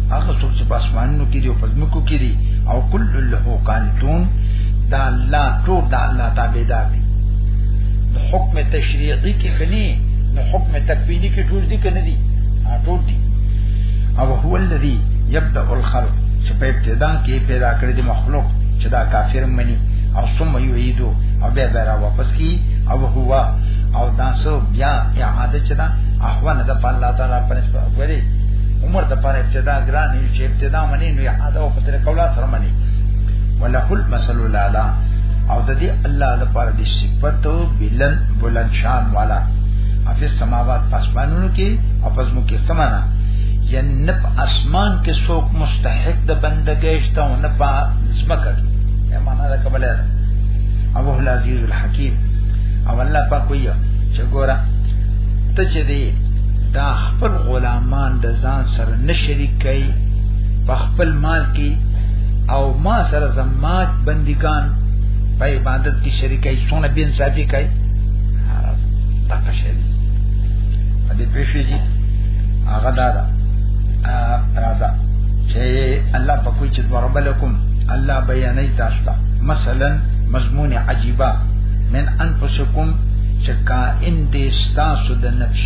هغه څوک چې پاسمانونو کې دی او پزمکو کې دی او کل له قانتون دا الله ټول دا الله تابعدار دی د حکم تشریعي کې کني د حکم تکویني کې ټول دي کنه دي ټول دي او هو الذی یبدا الخلق چې په ابتدا کې پیدا کړی د مخلوق چې دا کافر مني او ثم یعیدو او بیا بیا را واپس کی او هو او دا سو بیا اعاده چې دا احوانه د الله تعالی په نسبت وری عمر د پر ابتدا ګران یو چې ابتدا منی نو اعاده او پتر کولا سره منی وله المثل الاعلى او د دې الله د پر دې صفات بلن بلند شان والا افی سماوات پاسمانونو کې او پزمو کې سمانا جنب یعنی اسمان کې څوک مستحق د بندګۍ شته او نه په زمکه کې یا معنا دا قبل ده او هو العزیز الحکیم او الله پاک ویو چې ګوره ته چې دی دا خپل غلامان د ځان سره نه شریک کړي په خپل مال کې او ما سره زمات بندگان په عبادت کې شریکای سونه بین صافي کوي تاکه شي دې پېښې دي هغه دا دا راځه چې الله په کوی چې ضرب لكم الله بیانې تاسو ته مثلا مضمون عجيبه من انفسکم چې کائن دې تاسو د نفس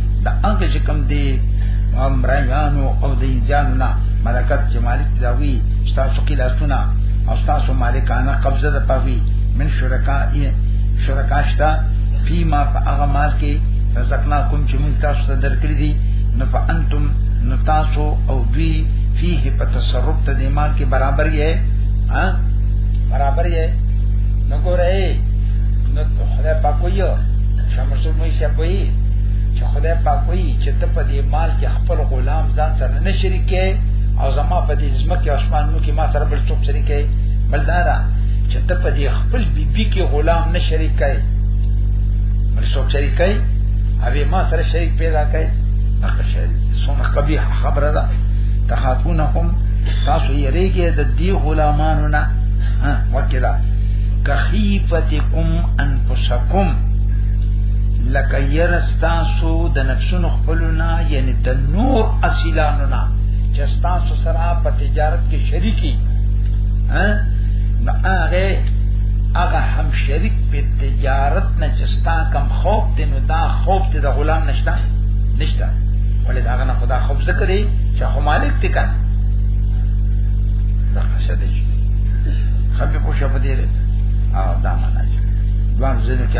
دا هغه چې کوم دی امرایانو او د انجانو نه ملکت چې مالک داوی ستاسو قلاسونه او ستاسو مالکانه قبضه ده پوي من شرکا شرکا شتا فی ما هغه مال کې رزقنا کوم چې موږ تاسو ته درکړي دي نو فانتم نو تاسو او دوی فيه په تصرف ته د مال کې برابر یې ها برابر یې نو ګورئ نو خدای پاک ویو شمسو مې شپوي چې خدای پاک وایي چې ته په دې مال کې خپل غلام ځان سره نه شریکې او زما په دې ځمکه او اسمانونو کې ما سره بل څوک شریکې بل دا ده چې ته په دې خپل بیبي کې غلام نه شریکې بل څوک شریکې او ما سره شریک پیدا کړي هغه شی څومره قبیح خبره ده تخافونهم تاسو یې ریګه د دې غلامانو نه ها وکړه کخیفتکم انفسکم لکه يرستا سو د نفسونو خپلونا یعنی د نور اصلانو نه چې تاسو سره په تجارت کې شریکي ها نو هغه هغه هم شریک په تجارت نه چې ستا کم خوف دی نو دا خوف دی د غلام نشته نشته ولې دا نه خدا خوف ذکر دی چې خو مالک دی کنه دا څه دی خبي پوښه په دې او دا معنا چې دوه ځینې کې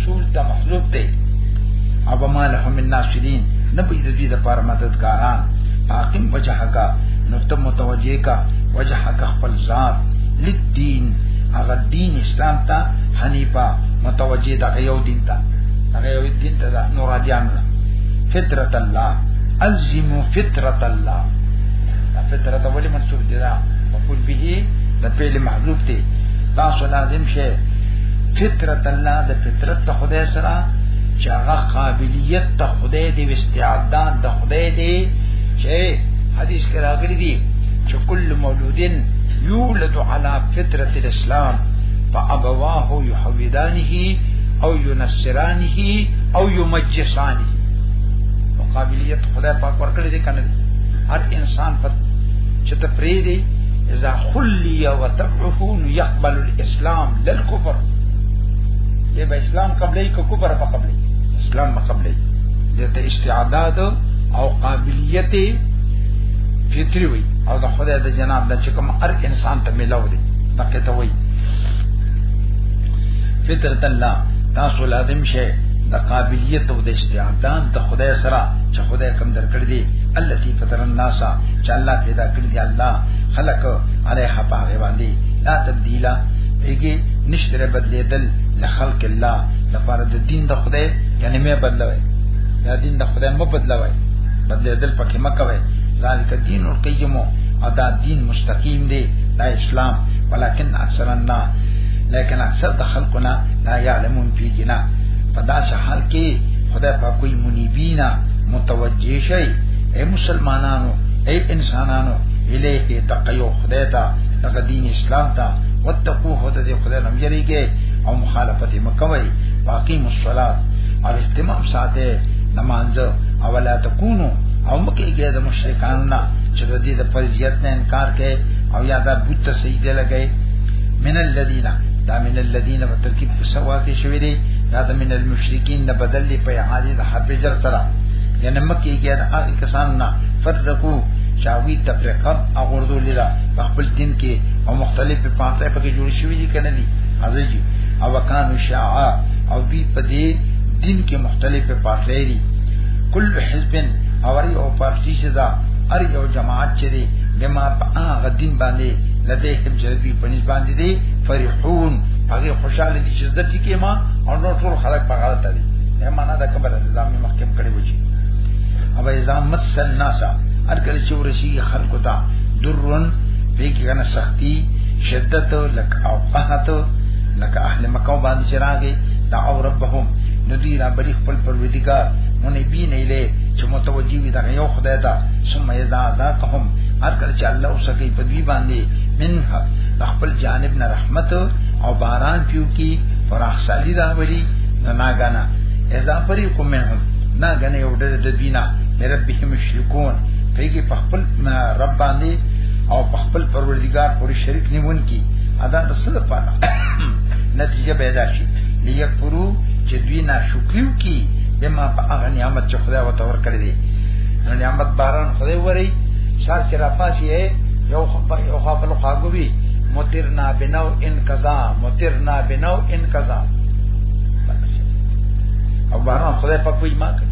ټول دا مخلوق دی او ما له من ناشرین نه به د دې لپاره مددګاران حاکم وجهک نو ته متوجه کا وجهک خپل ذات لدین هغه دین اسلام ته حنیفه متوجه د یو دین ته هغه یو دین ته نور اجان فطرت الله الزم فطرت الله فطرت ولی منصوب دي دا مفعول به د فعل محذوف دي تاسو لازم شه فطرت الله د فطرت ته خدای سره چې هغه قابلیت ته خدای دی استعداد د خدای دی چې حدیث کې راغلی دی چې کل مولودین یولد علی فطرت الاسلام فابواه یحویدانه او ینصرانه او یمجسانه قابلیت خدای پاک ورکړي دي کنه هر انسان په چې ته پری دی اذا خلی وتبعه يقبل اسلام لل کفر دی به اسلام قبلې کو کفر په قبلې اسلام په قبلې دته استعداد او قابلیت فطری وي او د خدای د جناب نه چې کوم هر انسان ته ملاو دي دغه ته وي فطرت الله تاسو لازم شئ د قابلیت او د استعداد د خدای سره چې خدای کوم درکړ دي التي فطر الناس چې الله پیدا کړی دی الله خلق علیه پاغه باندې لا تبدیلا پیګه نشتره بدلیدل لخلق الله لپاره د دین د خدای یعنی مې بدلوي دا دین د خدای مو بدلوي بدلیدل پکې مکوي ذالک دین او قیمو او دا دین مستقیم دی دا اسلام ولکن اکثر الناس لیکن اکثر د خلقنا لا یعلمون فی جنا پدا چې حال کې خدای په کوئی منیبینا متوجه شي اے مسلمانانو اے انسانانو الیه تقیو خدای ته هغه دین اسلام ته وتقو هو ته خدای نوم یریږي او مخالفت مکوي باقی مصلات او اهتمام ساته نماز او لا تکونو او مکه کې د مشرکان نه چې د دې د فرضیت نه انکار کوي او یا دا بت ته سجده لګي من الذين دا من الذين په ترکیب کې سواته شوی دی دا د من المشرکین نه بدل دی په حاجی د حرف جر سره یعنی مکه کې د هغه کسان نه فرقو شاوی تفرقه او غردو لیدا خپل دین کې او مختلف په پانته په کې جوړ شوی دي کنه دي ازجی او وکانو شاعا او بی په دې دین کې مختلف په پانته دي کل حزب او ری او پارتی چې دا ار یو جماعت چې دی بما په هغه دین باندې لدې هم چې دوی په نسبت باندې دي فرحون هغه خوشاله دي چې د دې کې ما او نور ټول خلک په غلطه دي معنا دا خبره ده دا مې مخکې کړې و چې او اذا مس الناس هر کله چې ورسی خلکو ته درون پیګی کنه سختی شدت لک او قحط لک اهل مکه باندې چراغي دا او ربهم ندی را بری خپل پروردگار مونږ بي نه لې چې متوجي وي دا یو خدای ته ثم یذا ذاتهم هر کله چې الله اوسکی په دوی باندې منه خپل جانب نه رحمت او باران پیو کی فراخ سالی راوړي نه ناګانا اذا فريق منهم ناګنه یو ډېر د دینه ربهم مشرکون پیږي په خپل رب باندې او په خپل پروردگار پورې شریک نیون کی ادا د څه لپاره نتیجه پیدا شي لیکفرو چې دوی ناشکریو کی بما په هغه نعمت چې خدای وته ورکړي دي نو نعمت باران خدای وری شار کې را پاسي یو خبر یو خپل خواږوي مترنا بنو ان قضا مترنا بنو ان قضا او باران خدای په کوی ما کوي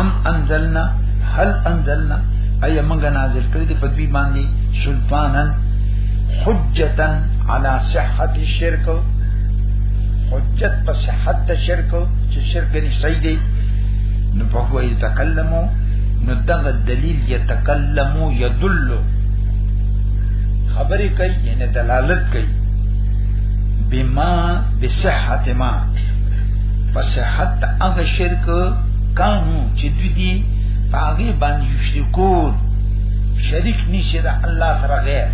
ام انزلنا هل انزلنا ایا موږ نازل کړی دی په دوی باندې سلطانن حجتا علی صحت الشرک حجت په صحت د شرک چې شرک نه صحیح دی نو په هو یتکلمو نو دغه دلیل یتکلمو یدل خبرې کوي یعنی دلالت کوي بما بصحت ما پس حتی هغه شرک کانو چې دوی دي پاګې باندې یشرکون شریک نشي د الله سره غیر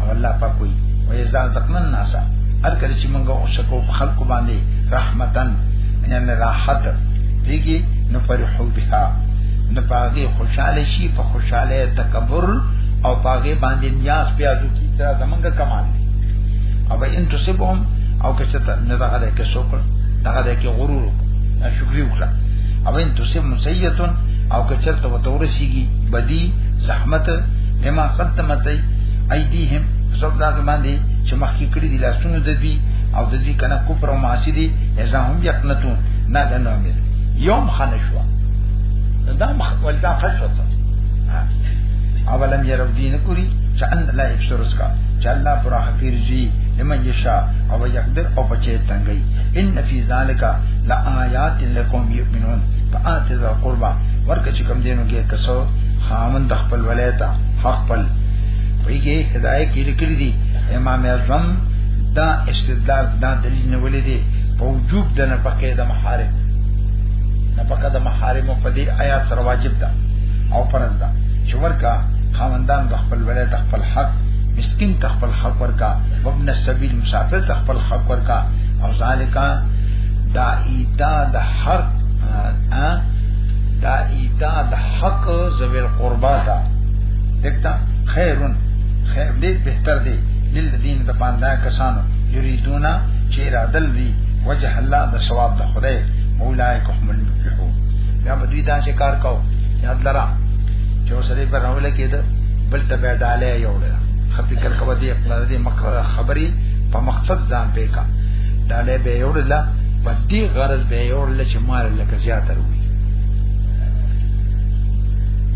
او الله پاک وي او یزا تقمن ناسا هر کله چې موږ او شکو خلق باندې رحمتن ان راحت پیږي نو فرحو بها نو پاګې خوشاله شي په خوشاله تکبر او پاګې باندې نیاز پیازو کی تر زمونږ کمال او ان تصبهم او که څه ته نه دغه ده کې شکر دغه ده کې غرور شکر وکړه او ان تاسو مسیتون او که څه ته وتورسیږي بدی زحمت مما قدمت ایدیهم سب دا باندې چې مخکې کړی دي لاسونو د دوی او د دوی کنه کفر او معاصی دي اذا هم یقنتون نه ده نو امید یوم خنشوا دا مخ ولدا خشوت اولم یرو دین کوری چې ان لا یفسرسکا چې الله پر حقیر جی لمن یشا او یقدر او بچی تنگی ان فی ذالک لآیات لقوم یؤمنون فآت ذا قربا ورکه چې کوم دینو کې کسو خاوند خپل ولایتا حق خپل پیږي هدايه کې لري دي امام اعظم دا استدلال دا دلیل نه ولې دي په وجوب د نه پکې د محارم نه پکې د محارم په دې آیات سره واجب ده او فرض ده چې ورکه خاوندان د خپل ولایت خپل حق مسكين تخبل حق ورکا وابن السبيل مسافر تخبل حق ورکا او ذالک دا ایتا د حق دا ایتا د حق زویل قربا دا دکتا خیرون خیر دې بهتر دی للذین د پاندا کسانو یریدونا چې اراده لري وجه الله د ثواب د خدای مولای کوم المفلحون یا بدوی دا چې کار کو یاد لرا چې وسره پر راول کېده بل ته به ډاله یو له خپل کړه کوي دې خپل دې مقصد خبري په مقصد ځان به کا ډاله به یو له په دې غرض به یو له چې مال لکه زیات وروي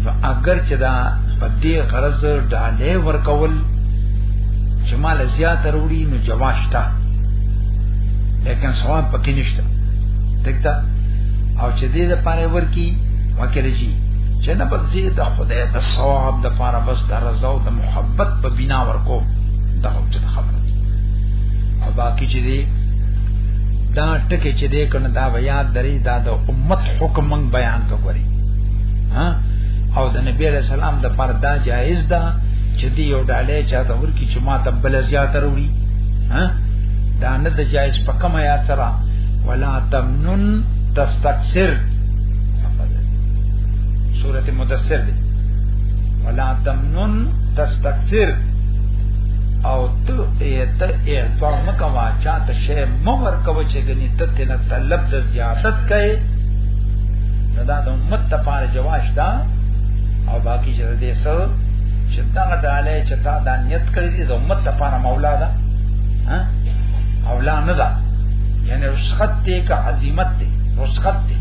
نو اگر چې دا په دې غرض ډاله ورکول چې مال زیات وروي نو جواشتا لیکن ثواب پکې نشته دګدا او چې دې لپاره ورکی وکړي چې نه بس زه د خدای د ثواب د پاره بس د رضا او د محبت په بنا ورکو دا هم څه خبره او باقی چې دی دا ټکی چې دی کنه دا بیا درې دا د امت حکم من بیان کوي ها او د نبی علیہ السلام د پاره دا جایز ده چې دی یو ډالې چا ته ورکی چې ما ته بل زیات وروړي ها دا نه د جایز په کومه یا سره ولا تمنن تستكثر سورة مدثر دی ولا تمنن تستكثر او ته ایت اعطا مکوا چاته شی مور کوي چې غني ته تنه طلب د زیادت کوي نو دا د امت ته پاره جواش دا او باقی چې دې سره چې دا غداله چې تا د نیت کړی دی د امت ته پاره مولا دا ها اولا نه دا یعنی رسخت ته کا عظمت ته رسخت دی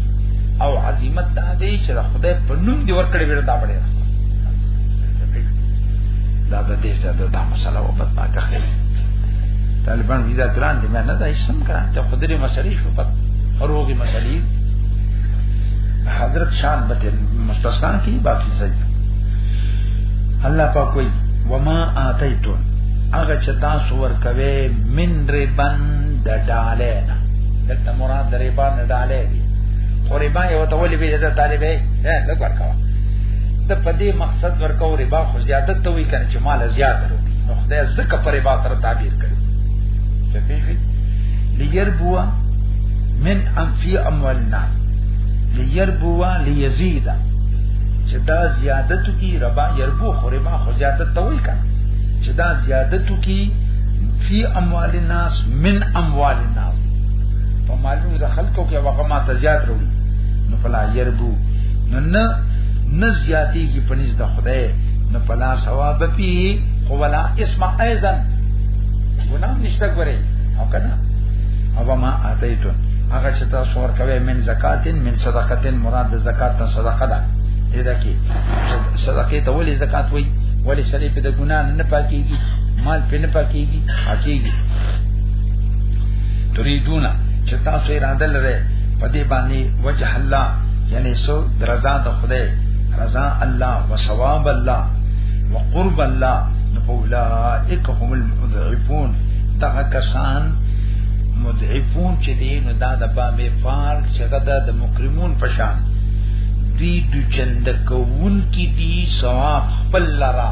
او عظمت دا دی چې د خدای په نوم دی ورکړې ویره دا پړې دا د دې زده دا مسله و بد پاکه طالبان ویزا ګران دي مې نه دا اسلام ګران ته خدای مسلې شو پد روغي مسلې حضرت شان به مستثنا کی باقی زید الله پاک وی وما آتیتون هغه چې تاسو ورکوي من ربن د ډاله دلته مراد د ربا نه ډالې دي خو ربا یو ته ولې به د طالبې نه لګ ورکاوه د پدې مقصد ورکو ربا خو زیادت ته وی کنه چې مال زیات ورو نو خدای زکه پر ربا تر تعبیر کړي چې پیږي ليربوا من ام فی اموال الناس ليربوا ليزيد چې دا زیادت کی ربا يربو خو ربا خو زیادت ته وی کنه چې دا زیادت کی فی اموال الناس من اموال الناس په مالونو د خلکو کې هغه ما ته زیات وروړي نو فلا يربو نو نه نه زیاتی کی پنځ د خدای نه پلا ثواب پی خو ولا اسم ايضا ګناه نشته ګره او کنه او ما اتیتون هغه چې تاسو ور کوي من زکاتین من صدقاتین مراد د زکات نه صدقه ده دې ده کې صدقې ته ولې زکات وایي ولې سړی په د ګناه نه پاکيږي مال په نه پکېږي حقيقي تريدون چې تاسو اراده لرئ په دې باندې وجه الله یعنی سو درزا د خدای رضا الله وثواب الله وقرب الله نو اولئک هم المضعفون دا کسان مضعفون چې دي نو دا د باب فار چې دا د مکرمون پشان دی د چند کوون کی دی ثواب خپل لرا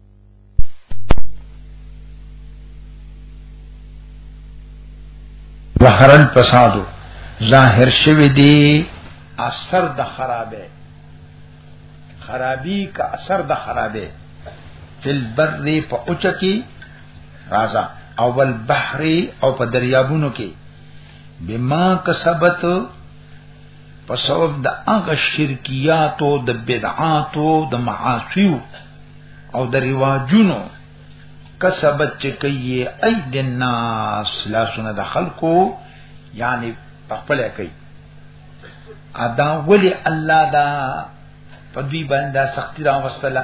ظهر الفساد ظاهر شوی دی اثر د خرابې خرابی کا اثر د خرابې فل بر په اوچکی رازا اول بحری او په دریابونو کې بما کسبت په سبب د هغه شرکیاتو د بدعاتو د معاصیو او د رواجونو کسبت چې کوي اي د الناس لاسونه د خلکو یعنی په خپل کوي ادا ولی الله دا په دوی باندې سختی را وستله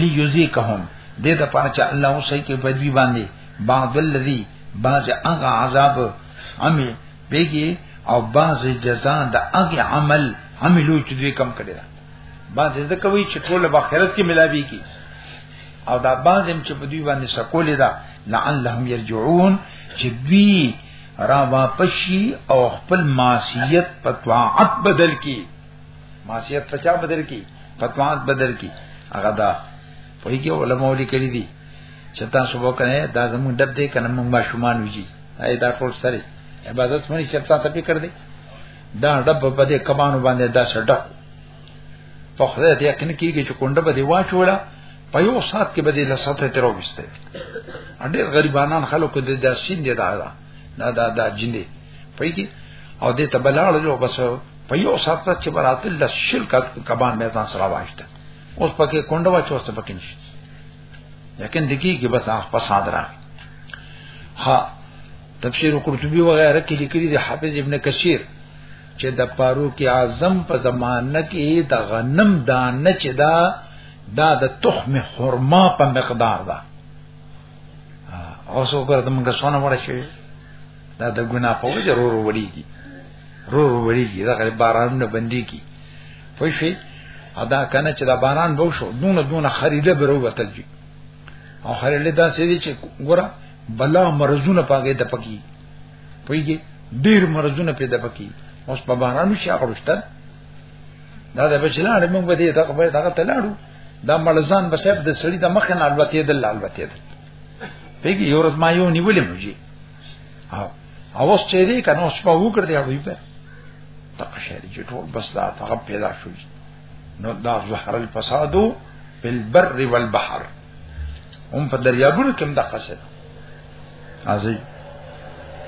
ليذيقهم دې د پاره چې الله اوسې کې په دوی باندې بعض الذي بعض هغه عذاب عمي بیگی او باز جزا د هغه عمل عملو چې دوی کم کړی دا باز زده کوي چې ټول به آخرت کې ملاوي کی او دا باز هم چې په دوی باندې سکول دا لعلهم يرجعون چې دوی را واپسی او خپل معصیت په طاعت بدل کی معصیت په چا بدل کی په طاعت بدل کی هغه دا په کې علماء لیکلي دي چې تاسو وکړئ دا زموږ ډب دی کنه موږ ماشومان وږي اې دا ټول سره عبادت مونږ چې تاسو ته کړ دې دا ډب په دې کمانو باندې دا سړډه په خدای دې یقین کیږي چې کونډه به دی واچوړه په یو سات کې به دې لسته تر وسته ډېر غریبانان خلکو دې داسین دي دا دا دا دا جن دي په کې او دې تبلاړ جو بس په یو سات چې براتل د شل کبان میدان سره واجته اوس پکې کونډه واچو اوس پکې نشي لیکن دکی کې بس اخ فساد را ها تفسیر قرطبی وغیرہ کې لیکلي دی حافظ ابن کثیر چې د فاروق اعظم په زمانه کې د غنم دانه چې دا دا د تخم خرما په مقدار ده اوس وګورئ موږ څونه وړ شي دا د ګنا په وجه ورو وړيږي رو رو وریږي دا غریب بارانونه بندي کی پوه شئ ادا کنه چې دا باران به شو دونه دونه خریده به وروتل جی او خریده دا سې دي چې ګوره بلا مرزونه پاګې د پکی پویږي ډیر مرزونه پیدا پکی اوس په بارانو شي اخرشته دا د بچلان موږ به دې دغه به دغه تلاړو دا ملزان بسب د سړی د مخ نه الوتې د الوتې پیږي یو ورځ ما یو نیولې مجي او اوس چې دې کنه اوس په وکړ دی هغه په تک شهر چې ټول بس دا هغه پیدا شو نو دا ظهر الفساد په البر والبحر هم په دریابونو کې هم دا قصد ازي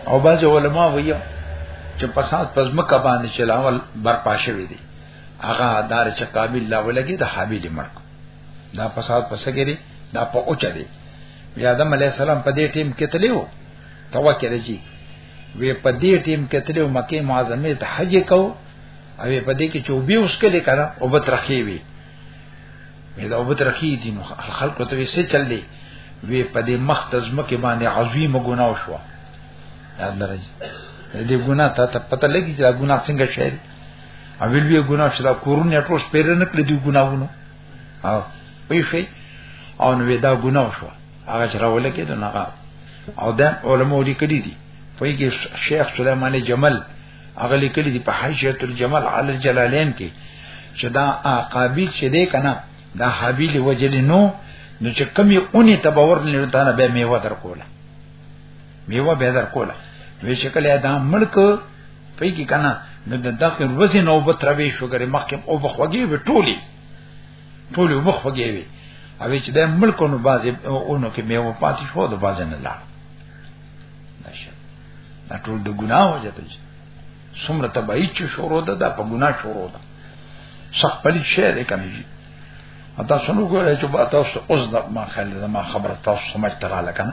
او باز علماء وایي چې فساد پس مکه باندې چلاول برپا شوی دی هغه دار چې قابل لا ولګي د حابیل مرګ دا فساد پسګری دا په اوچا دی بیا آدم علی السلام په دې ټیم کې تلو توکل جی وی په دې ټیم کې تلو مکه معظمه ته حج کو او په دې کې چوبې اوس کله کړه او بت رخی وی وی دا او بت رخی دي نو خلق ته وی څه چل دی وی په دې مخ تزمه کې باندې عظیم ګناه شو دا درځي دې ګناه ته پته لګی چې دا ګناه څنګه شي او ویل وی ګناه شدا کورونه ټول سپیر نه کړی دی ګناونه او وی شي او نو دا ګناه شو هغه چې راول کې دا نه او دا علماء دې کړی دي په کې شیخ سليمانه جمل هغه لیکلی دی په حیثیت الجمل علی الجلالین کې چې دا قابل چې دی کنه دا حابیل وجل نو نو چې کمی اونې تبور نه لري دا به میوه در کوله میوه به در کوله وی شکل دا ملک پي کې کنه نو د دغه ورځې نوبت را وی شو ګره مخکې او بخوږي به ټولي ټولي بخوږي وي او چې د ملکونو بازي اونو کې میوه پاتې شو د بازي نه لاړ نشه دا ټول د ګناه وجه ته څومره تبعی چې شروع ده دا په ګناه شروع ده سخت پلی شی دی کنه جی اته شنو ګورای چې تاسو اوس د ما خل ما خبره تاسو سمجھ تراله کنه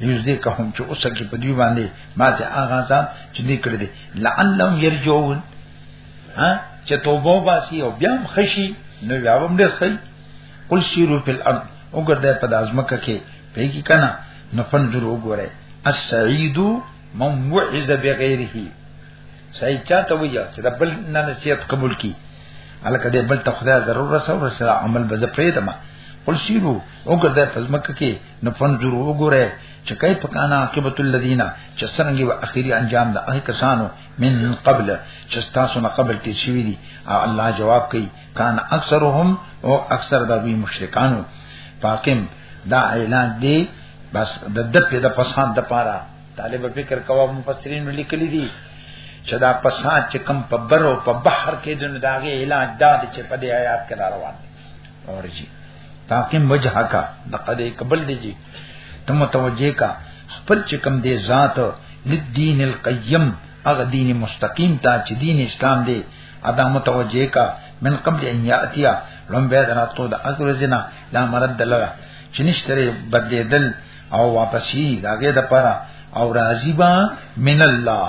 یوزدې که هم چې اوسه کې په دې باندې ماته هغه ځان چې دې کړې دي لعلهم يرجعون ها چې توبه باسي او بیا هم خشي نو بیا هم دې خي قل سیرو فی الارض وګرځه په دازمکه کې پیګی کنا نفن جوړ وګوره السعید من وعظ بغیره سعید چاته ویا چې د بل نه نصیحت قبول کی الکه دې بل ته خدای ضرور رسو رسول عمل به زپریدما قل سیرو وګرځه په دازمکه کې نو فنزور وګوره چې کای په کانا عاقبت الذین چې څنګه به اخیری انجام د هغه کسانو من قبل چې تاسو نه قبل کې شوی دي او الله جواب کوي کان اکثرهم او اکثر د وی مشرکانو پاکم دا اعلان دی بس د دپې د فساد د پاره طالب فکر کوا مفسرین لیکلی دي چې دا فساد چې کم په برو په بحر کې د داغه علاج دا چې په دې آیات کې روان دي اور جی تاکم وجه کا دقد قبل دی جی تم متوجه کا خپل چې کم دی ذات لدین القیم اغه دین مستقیم تا چې دین اسلام دی ادا متوجه کا من قبل ان یاتیا لم به دراتو د اذر زنا لا مرد لرا چې نشتره بدلیدل او واپسی داګه د پاره او راضی با من الله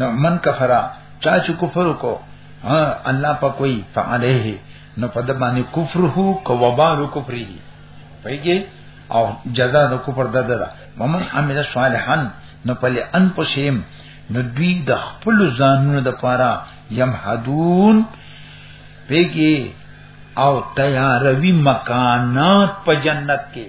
نو من کفر چا چې کفر کو ها الله په کوئی فعليه نو په د باندې کفر هو کو وبال کفري پیږي او جزاء د کفر دده ده ومن عمل صالحا نو په لئن پسیم نو دوی د خپل ځانونو د پاره يمحدون پیږي او تیاروي مکانات په جنت کې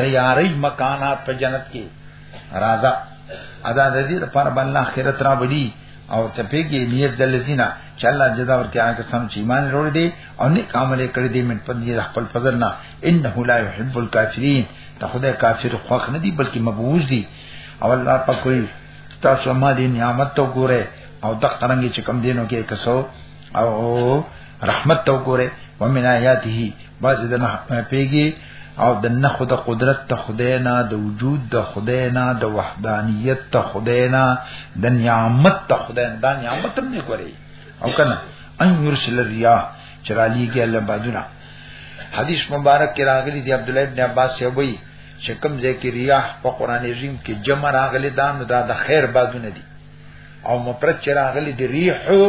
تیاری مکانات په جنت کې رازا ادا د دې لپاره باندې آخرت را وړي او ته پیګي نیت د لذینا چې الله جزا ورکړي هغه سم چې ایمان وروړي دي او نیک عمل کړی دي من پدې خپل فضل نه انه لا يحب الكافرین ته خدای کافر خوښ نه دي بلکې مبعوث دي او الله په کوئی تاسو ما دې نعمت تو ګوره او د قرنګي چې کم دینو کې کسو او رحمت تو ګوره ومن آیاته بعض د نه پیګي او د نه خود قدرت ته خدای نه د وجود د خدای نه د وحدانیت ته خدای نه د نعمت ته خدای نه د نعمت هم نه کوي او کنه ان یرسل الرياح چرالیږي الله بادونه حدیث مبارک کې راغلي دی عبد الله ابن عباس یې وایي چې کوم ځای کې ریاح په قران عظیم کې جمع راغلي دا نو دا د خیر بادونه دي او مفرد چې راغلي دی ریحو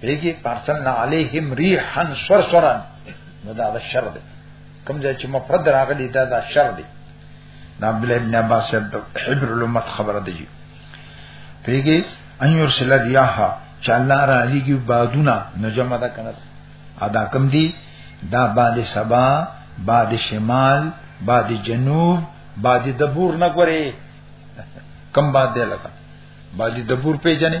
پیږي پرسن علیهم ریحا سرسرا نو دا د شر دی کوم ځای چې مفرد راغلی دا د شر دی دا عبد الله ابن عباس حبر الامت خبره دی پیږي ان یرسل ریاح چې الله را لګي بادونه نو جمع ده کنه ادا کم دی دا باد سبا باد شمال باد جنوب باد دبور نه غوري کم باد دی لکه باد دبور پیژنې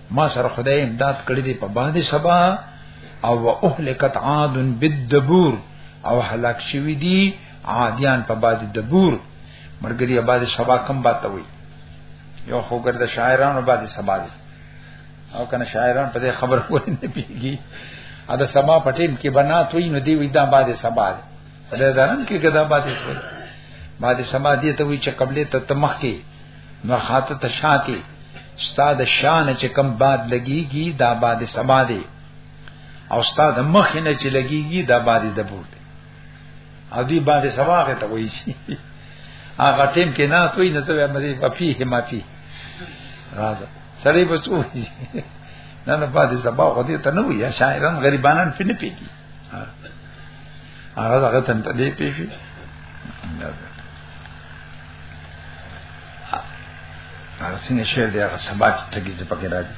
ما سره خدای امداد کړی دی په باندې سبا او اهلکت عاد بالدبور او هلاک شوی دی عادیان په باندې دبور مرګری باندې سبا کم باته وي یو خو ګرځ شاعرانو باندې سبا دی او کنه شاعران په دې خبر پوه نه پیږي ا د سما پټیم کې بنا توي نو دی وې دا باندې سبا دی دا دارن کې ګدا باندې سبا باندې سما دی ته وی چې قبله ته تمخ کې نو خاطه ته شاته استاد شان چې کم باد لګيږي دا باد سبا دی او استاد مخ نه چې لګيږي دا باد د پور دی او دی باد سبا کې ته وایي شي هغه ټیم کې نه توي نه ته مری په فيه ما فيه راځه سړی بچو نه نه باد سبا خو دې ته نه وي شاعران غریبانان فنه پیږي هغه هغه تن ته دی پیفي هغه څنګه شعر دی هغه سبا چې ټکی دې پکې راځي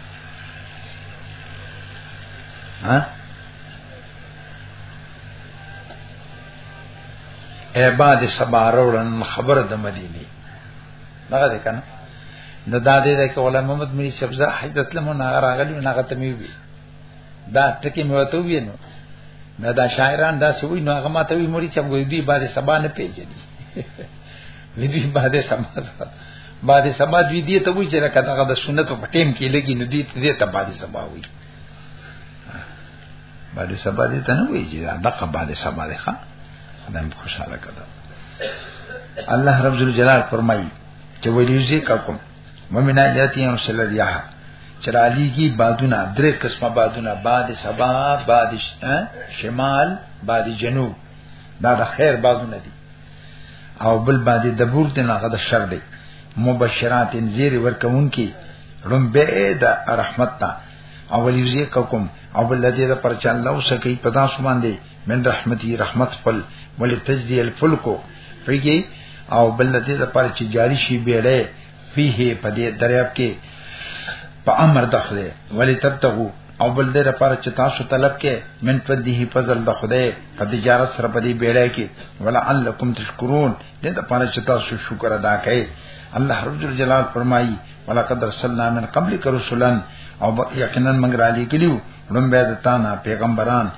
ها اعباد سبا روړن خبر د مدینه هغه دې کنه نو دا دې ده کې علماء محمد مې شبزه حجت لمن هغه راغلی هغه تمې وی دا ټکی مې وته وی نو نه دا شاعران دا سوي نو هغه ماته وی موري چې موږ دوی باندې سبا نه پیژني وی دوی باندې سبا باندې سبا دوی دې ته وی چې لکه دا د سنت په ټیم کې لګي نو دې دې ته باندې سبا وی باندې سبا دې ته نه وی چې دا دغه باندې سبا ده ښا دا خوشاله کړه الله رب جل جلال فرمایي چې ویلوځي کوم مؤمنه یاتی هم سل ریاح چرالی کی بادونه درې قسمه بادونه باد سبا باد شمال باد جنوب دا د خیر بادونه دي او بل باد دبور ته نه د شر دی مبشرات زیر ورکون کی رم به د رحمت تا او ولي زیککم او بل دې د پرچا الله وسکی پتا سو باندې من رحمتي رحمت خپل ولې تجدي الفلکو پیږي او بل دې د پاره چې جاری شي بیړې فيه په دې دریاب کې په امر دخله ولې تبتغو او بل دې لپاره چې تاسو طلب کې من فدیه فضل د خدای په تجارت سره په دې بیړې کې ولعلکم تشکرون دې لپاره چې تاسو شکر ادا کړئ الله رب جلال فرمایي ولقد رسلنا من قبلك رسلا او یقینا موږ را لېګلیو لومبه د تانا پیغمبران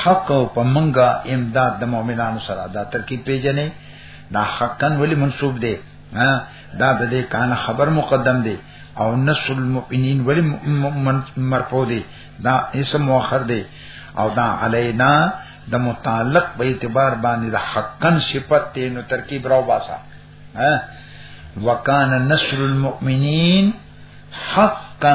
حق او په منګه امداد د مؤمنانو سره دا ترکیب پیژنې دا حقن ولی منسوب دی ها دا د دې کان خبر مقدم دی او نصر المؤمنین ولی مرفوع دی دا اسم مؤخر دی او دا علینا د متعلق په اعتبار باندې د حقن صفت ته نو ترکیب راو باسا ها وکانه نصر المؤمنین حقا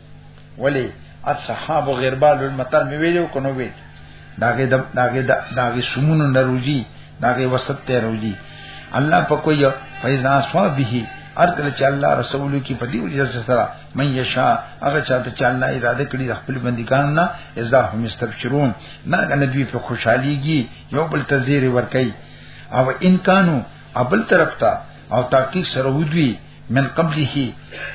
ولی اصحاب غربال المطر می ویلو کنو ویل داګه داګه داګه سمونو نروجی داګه وسط ته روجی الله په کوی فیضا سوا به ار کله چې الله رسول کی په دې وجه سره من یشا هغه چاته چې الله اراده کړی د خپل بندګانو نه ازا هم استبشرون نه غنه دوی په خوشحاليږي یو بل تزیر ور کوي او ان کانو ابل طرف ته او تحقیق سره ودوی من قبله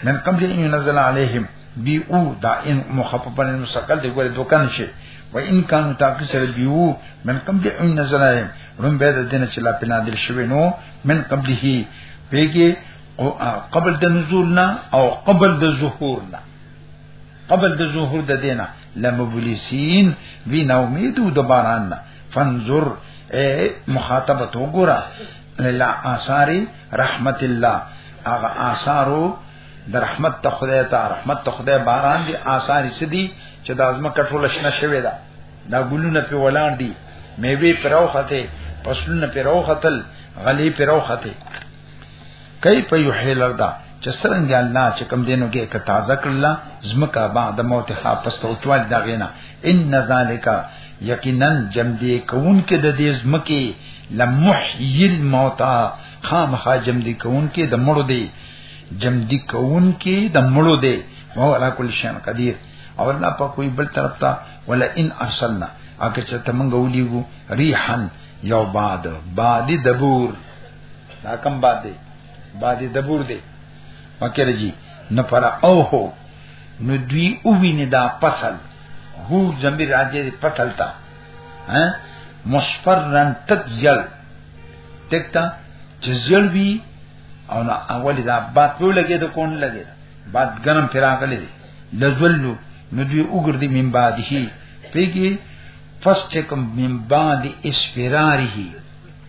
من قبل ان ينزل عليهم بي او دا ان مخففن مسقل دی ګوره دوکان شي و ان کان تاکي سره بي او من قبل ان ينزل عليهم رم به د دین چې لا پنا دل شوی نو من قبله پیګه قبل د نزولنا او قبل د ظهورنا قبل د ظهور د دینا لمبلسین وی نو امید د باران نه فنظر اے مخاطبت وګرا للا آثار رحمت الله اغه آثارو د رحمت ته خدای ته رحمت ته خدای باران دی آثار څه دی چې د ازمه کټول شنه شوی دا دا ګلونه په ولان دی میوه پرو خته پسونه پرو ختل غلی پرو خته کیف یحیل الارض چې څنګه الله چې کم دینو کې ک تازه کړل زمکا با د موت ها پستو چوال دا غینا ان ذالک یقینا جم دې کون کې د دې زمکه لمحی الموتا خامخا جم دې کون کې د مړو دې جم دې کون کې د مړو دې هو علا کل شان قدیر او الله په کوئی بل طرف ته ولا ان ارسلنا اګه چې تمنګ ولېګو ریحان یو باد باد دبور دا کم باد دی باد دبور دی مکر جی نه پر او هو نو دوی او ویني دا فصل هو زمیر راځي فصل تا ها مصفرن تک جل تک تا چې جل وی او نو اولی دا باد په لګي ته کون لګي باد ګرم فراغلی دی لزلو نو دوی وګرځي من بعد هی پیږي فاستکم من بعد اسفراره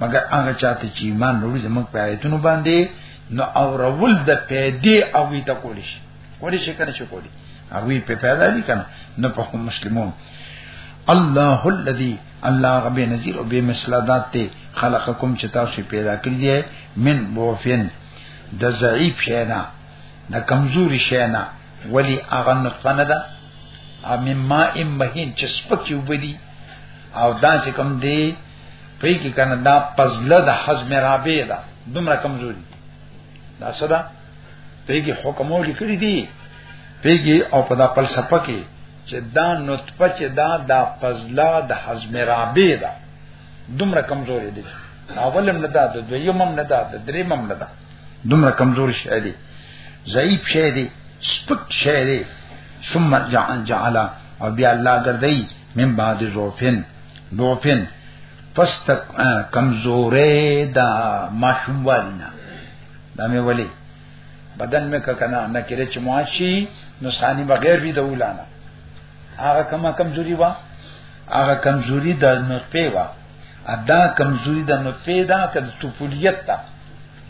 مګر هغه چاته چې ایمان وروړي زموږ په آیتونو باندې نو او رول د پیدې او وی ته کولی شي کولی شي کنه چې کولی هغه په پیدا دي کنه نه په هم مسلمون الله الذي الله غب نذیر او به مثلا ذات ته خلقکم چې تاسو پیدا کړی دی من بوفین د ضعیف شینا د کمزوري شینا ولی اغه نطفه نه ده ا مما ام مهین چې سپکی وبدي او دا چې کم دی په کې کنه دا پزله د حزم رابع ده دومره کمزوري دا صدا په کې حکم او لیکلي دي په کې او په دا فلسفه کې چې دا نطفه چې دا د پزله د حزم رابع ده دومره کمزوري دي اولم نه ده د دویمم نه ده د دریمم نه ده دومره کمزور شې دي ضعیف شې دي سپک شې دي ثم جعل او بیا الله ګرځي من بعد زوفن دوفن پس تک کمزورې دا ماشوم والینا دا مې ولی بدن مې ککنا نه کړې چې معاشي نو ثاني بغیر وی د ولانا هغه کما کمزوري وا هغه کمزوري د نطفه وا ادا کمزوري د نطفه دا کده طفولیت دا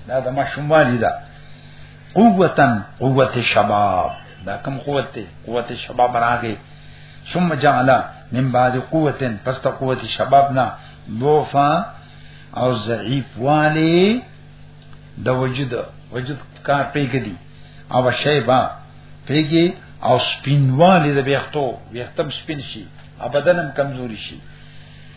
دا د ماشوم والی دا قوتن قوت شباب دا کم قوت ته قوت شباب راغی ثم جعل من بعد قوتن پس ته قوت شباب نه دوفا او ضعیف والی د وجود وجود کار پیګه دي او شیبا پیګه او سپینوالی د بیختو بیختم سپین شي ابدنم کمزوري شي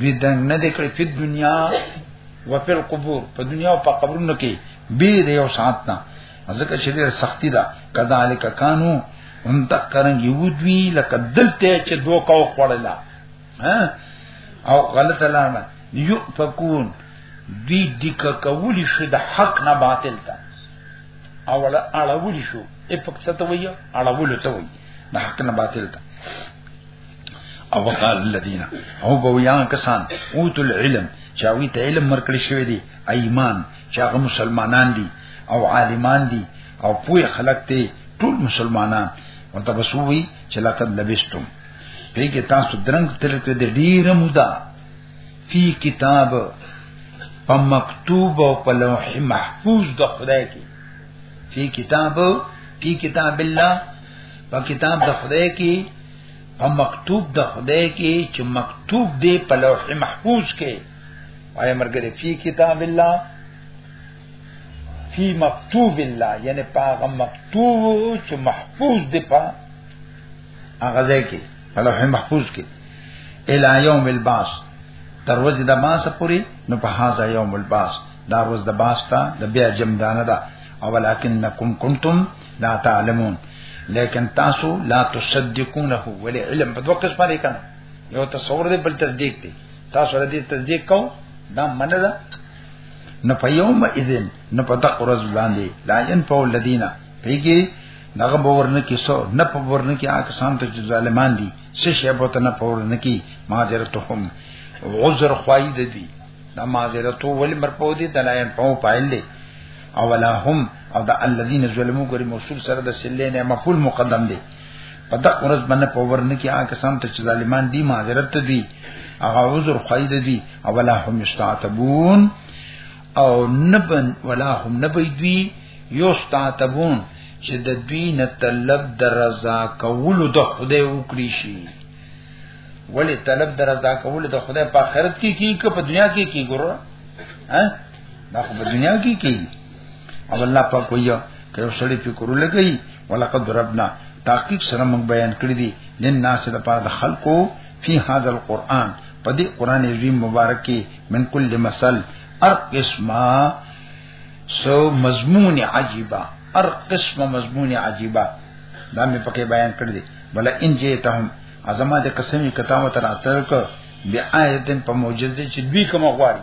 دوی دا نه د کړې په دنیا او په قبور په دنیا او په قبرونو کې به د یو ساعت نه ځکه چې ډېر سختی ده کذالک کانو ان تکرن یودوی لکه دلته چې دوه کو خړلا او غلط لامه یؤفکون دوی دک کولی شو د حق نه باطل ته او اړول شو افق څه ته وایي اړول ته وایي د حق نه باطل ته او وقال الذين او بویا کسان اوت العلم چاوی ته علم مرکړی شوی دی ایمان چاغه مسلمانان دي او عالمان دي او پوی خلق ته ټول مسلمانان ورته بسوي چې لا قد لبستم پیګه تاسو درنګ تل کې د ډیر مودا فی کتاب په مکتوب او په لوح محفوظ د خدای کې فی کتاب فی کتاب الله په کتاب د خدای کې په مکتوب د خدای کې چې مکتوب دی په لوح محفوظ کې وای مرګره فی کتاب الله فی مکتوب الله یعنی په هغه مکتوب چې محفوظ دی په هغه ځای کې په لوح محفوظ کې الی یوم الباس تر ورځې د باس پورې نو په هاذا یوم الباس دا ورځ د باس ته د بیا جمدانه ده او ولکنکم کنتم لا تعلمون لیکن تاسو لا تصدقونه ولې علم په دوه قسمه لري کنه یو تصور دی بل تصدیق دی تاسو ردی تصدیق کو دا منه ده نو په یوم اذن نو په دغه ورځ باندې لا ينفع الذين پیږي نغه باورنه کې سو نه په ورنه کې آکه سان ته ظالمان دي څه شی به ته نه په ورنه کې ماجرتهم عذر خوای دي دا ماجرتو ول مرپو دي دلایم په پایل دي او ولا هم او دا الذين ظلموا غری موصول سره د سلې نه مفعول مقدم دی په دغه ورځ باندې په ورنه کې هغه کسان ته چې ظالمان دي معذرت ته دي هغه عذر خید دي او ولا هم یستعتبون او نبن ولا هم نبی دوی یستعتبون چې د دوی نه طلب در رضا کول د خدای وکړي شي ولی طلب در رضا کول د خدای په آخرت کې کی که په دنیا کې کی ګورو ها دا خو په دنیا کې کی او الله پاک وایي که یو سړی فکر ولګي ولقد ربنا تحقیق سره موږ بیان کړی دي لن ناس د پاره د خلقو فی هاذا القرآن په دې قران عظیم مبارک کې من کل مثل ار قسمه سو مضمون عجیبه ار قسمه مضمون عجیبه دا مې پکې بیان کړی دي بل ان جیتهم ازما د قسمی کتابت راتل کو بیا آیتن په معجزه چې دوی کوم غواړي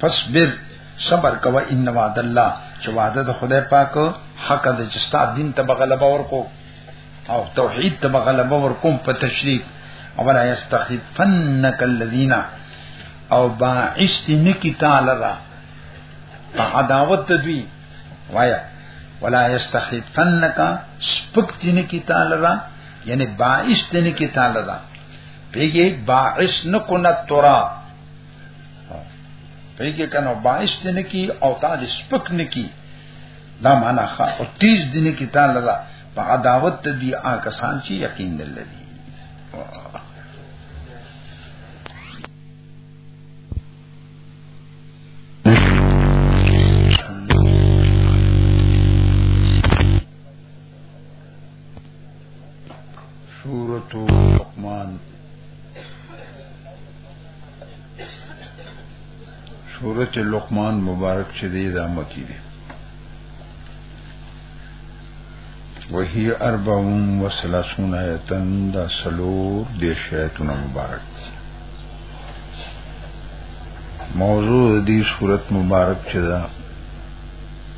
فصبر صبر کوه ان وعد الله چې وعده د خدای پاک حق د جستا دین ته بغلبه ورکو او توحید ته بغلبه ورکوم په تشریف او لا یستخفنک الذین او باعثت نکی تعالی را عداوت دوی وایا ولا یستخفنک سپکت نکی تعالی را یعنی باعثت نکی تعالی را پیږي باعث نکونه ترا په کې کنه باعث دې نه کی او تا دې سپک نه کی دا معنا ښه او تیز دې نه کی تعالی الله په عداوت ته دی آ کسان چې یقین لري سورت لقمان مبارک چې دی دا مکی دی وهي اربع و ثلاثون آیتن دا سلور دیش آیتون مبارک دی موضوع دی سورت مبارک چې دا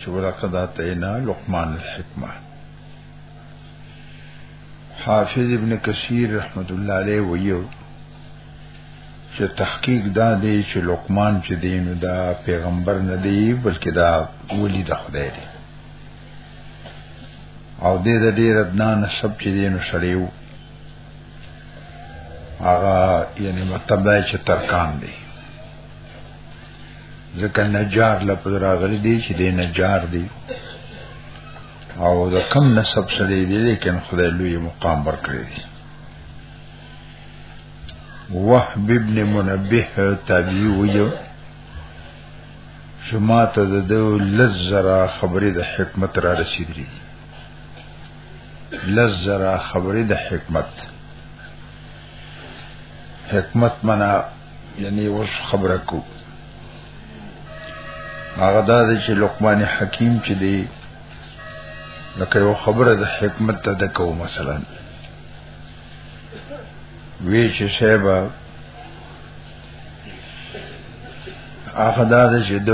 چې ولقد اتینا لقمان الحکمه حافظ ابن کثیر رحمت الله علیه ویو چې تحقیق دا دی چې لقمان چې دین دا پیغمبر نه دی بلکې دا ولی د خدای دی او دې د دې ردنا نسب چې دین سړیو هغه یعنی مطلب دا چې ترکان دی ځکه نجار لپس راغلی دی چې دی نجار دی او د کم نسب سره دی لیکن خدای لوی مقام ورکړی دی وحب ابن منبه تابعی ویو شما ته د دو لزرا خبرې د حکمت را رسیدلی لزرا خبرې د حکمت حکمت منا یعنی اوس خبره کو هغه دا چې لقمان حکیم چې دی لکه یو خبره د حکمت ته د کو مثلا وی چې شیبا هغه دا چې د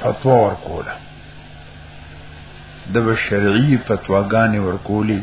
فتوا ورکوله د شرعي فتواګانې ورکولي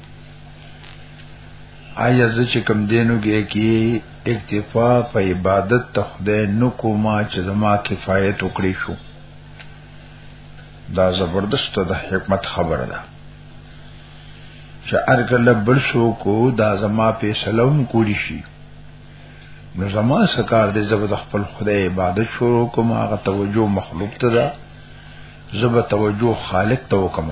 آیا زه چې کم دینو کې کې اکتفا په عبادت ته خدای نو کومه چې زما کفایت وکړي شو دا زبردست ده حکمت خبره ده چې ارګل بل شو کو دا زما په سلام کولی شي نو زما سکار دې زبد خپل خدای عبادت شروع کوم هغه توجه مخلوق ته ده زبد توجه خالق ته وکم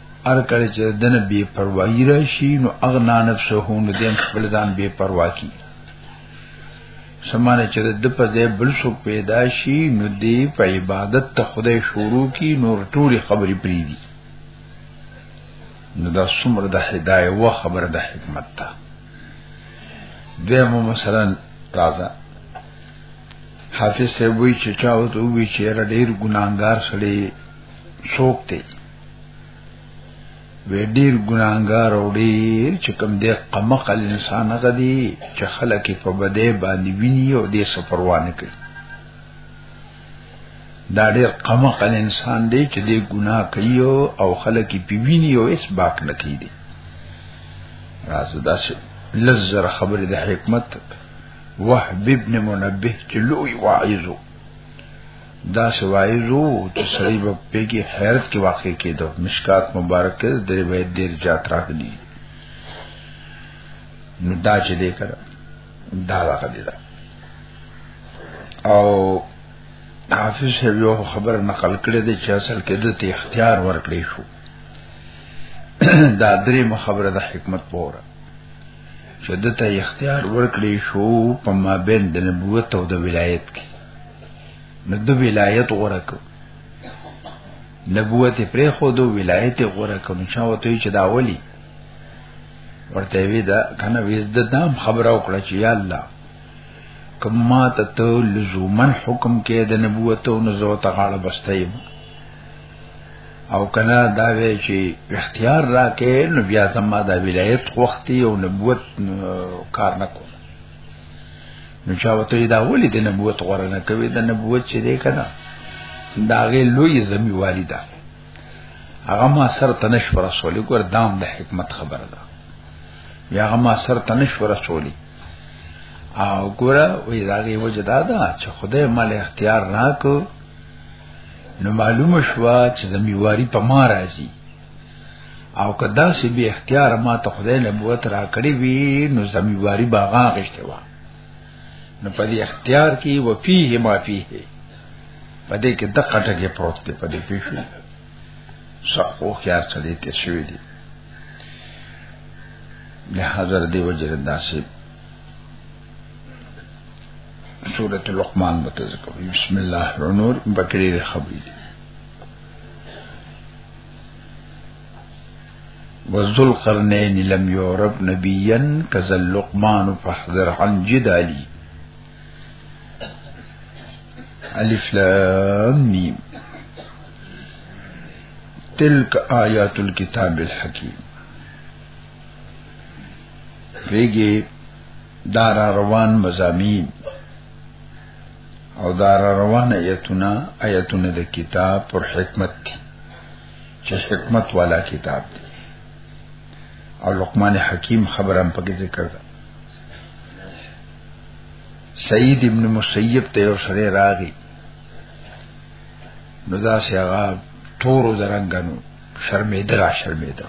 ار کله چې دنه بے پروايي راشي نو اغنا نفسه نو دیم خپل ځان بے پروا کی سمانه چې د په ځای بل څوک پیدا شي نو دی په عبادت ته خدای شروع کی نور ټول خبرې پری دي نو دا څومره د هدايه و خبره د حکمت ته دیمه مثلا راځه حافظ سیبوی چې چاوت وی چې ډېر ګناګار سړی څوک دی وی ډیر ګناګار او ډیر چې کوم دې قمقل انسان غدي چې خلک په بده باندې ویني او دې سفروانه کوي دا ډیر قمقل انسان دی چې دې ګناه کوي او خلک په ویني او اس باک نه کوي راز داسې لزر خبره د حکمت وحب ابن منبه چې لوی واعظو دا سوای رو چې سړی په پیګي حیرت کې واقع کېدو مشکات مبارک کې درې وې ډېر جات راغلي نو دا چې دې کړه دا راغلي دا او حافظ صاحب یو خبر نقل کړی دی چې اصل کې د ته اختیار ورکړی شو دا درې مخبره د حکمت پوره چې د ته اختیار ورکړی شو په مابین د نبوت او د ولایت کې نو د ولایت غوړه کو نبوت پرې خو د ولایت غوړه کو نو چا وته چې دا اولی ورته وی دا کنه ویز د دام خبره وکړه چې یا الله کما ته ته لزومن حکم کې د نبوت او نزو ته غاړه بستایم او کنا دا وی چې اختیار راکې نو بیا زما د ولایت وختي او نبوت کار نه کوم نو چا وته دا ولې د نبوت غوړه نه کوي د نبوت چې دی کنه دا غي لوی زمي والدا هغه ما سر تنش پر رسول ګور دام د حکمت خبره ده یا هغه ما سر تنش پر رسول او ګوره وې دا غي وجدا ده چې خدای مال اختیار راکو نو معلومه شو چې زمي واری په ما راځي او کدا سی به اختیار ما ته خدای له موت را کړی وی نو زمیواری باغا غشته و نو په دې اختیار کې و فيه ما فيه په دې کې دقه ټکه پروت دی په دې پیښو سخو خیار چلی تیر شوی دی له حاضر دی وجر داسې سورة لقمان بتذکر بسم الله الرحمن الرحیم بکری خبری دی وذل القرنين لم يعرب نبيا کذل لقمان فاحذر عن جدالي الف لام میم تلك آيات الكتاب الحكيم ویگی دار روان مزامين او دا روان ایتونه ایتونه د کتاب پر حکمت دي چې حکمت والا کتاب دی او لقمان حکیم خبرم پکې ذکر ده سید ابن مسیب ته یو سره راغی نو دا سی هغه تورو درنګنو شرمېده را شرمېده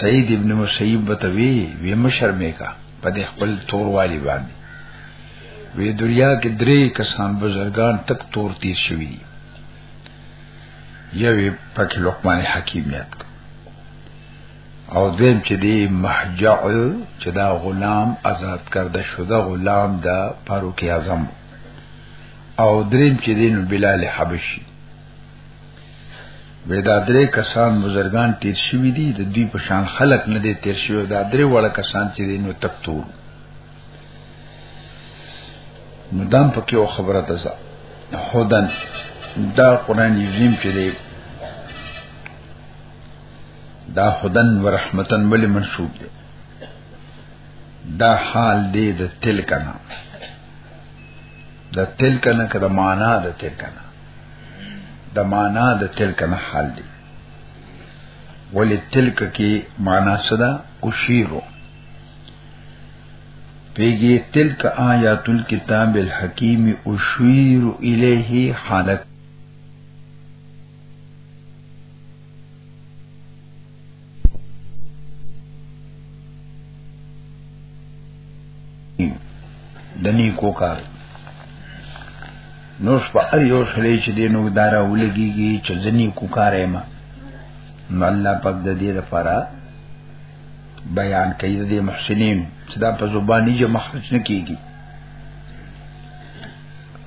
سید ابن مسیب بتوی وی مشرمې کا په دې خپل تور والی باندې وی دنیا کې درې کسان بزرگان تک تور تیر شوی دي یوې پکې لقمان حکیم یاد او دویم چې دی محجع چې دا غلام آزاد کرده شده غلام دا فاروق اعظم او دریم چې دی نو بلال حبشي وې دا درې کسان بزرګان تیر شوی دي د دوی په شان خلق نه دي تیر شوی دا درې وړه کسان چې دینو تکتور مدام پکې یو خبره ده هودن دا قران عظیم چې دی دا هودن ورحمتن ولې منسوب دی دا حال دی د تل کنا د تلک نه کړه معنا د تلک نه د معنا د تلک نه حال دی ولی تلک کی معنا صدا اشیرو پیگی تلک آیات الكتاب الحکیم اشیر الیه حالک د نیکو کار نو شپه ار یو شلې چې د نو دارا ولګيږي چې ځنی کو کارې ما نو الله پاک د دې لپاره بیان کوي د محسنین چې دا په زبانی جمع خرج نه کیږي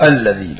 الذین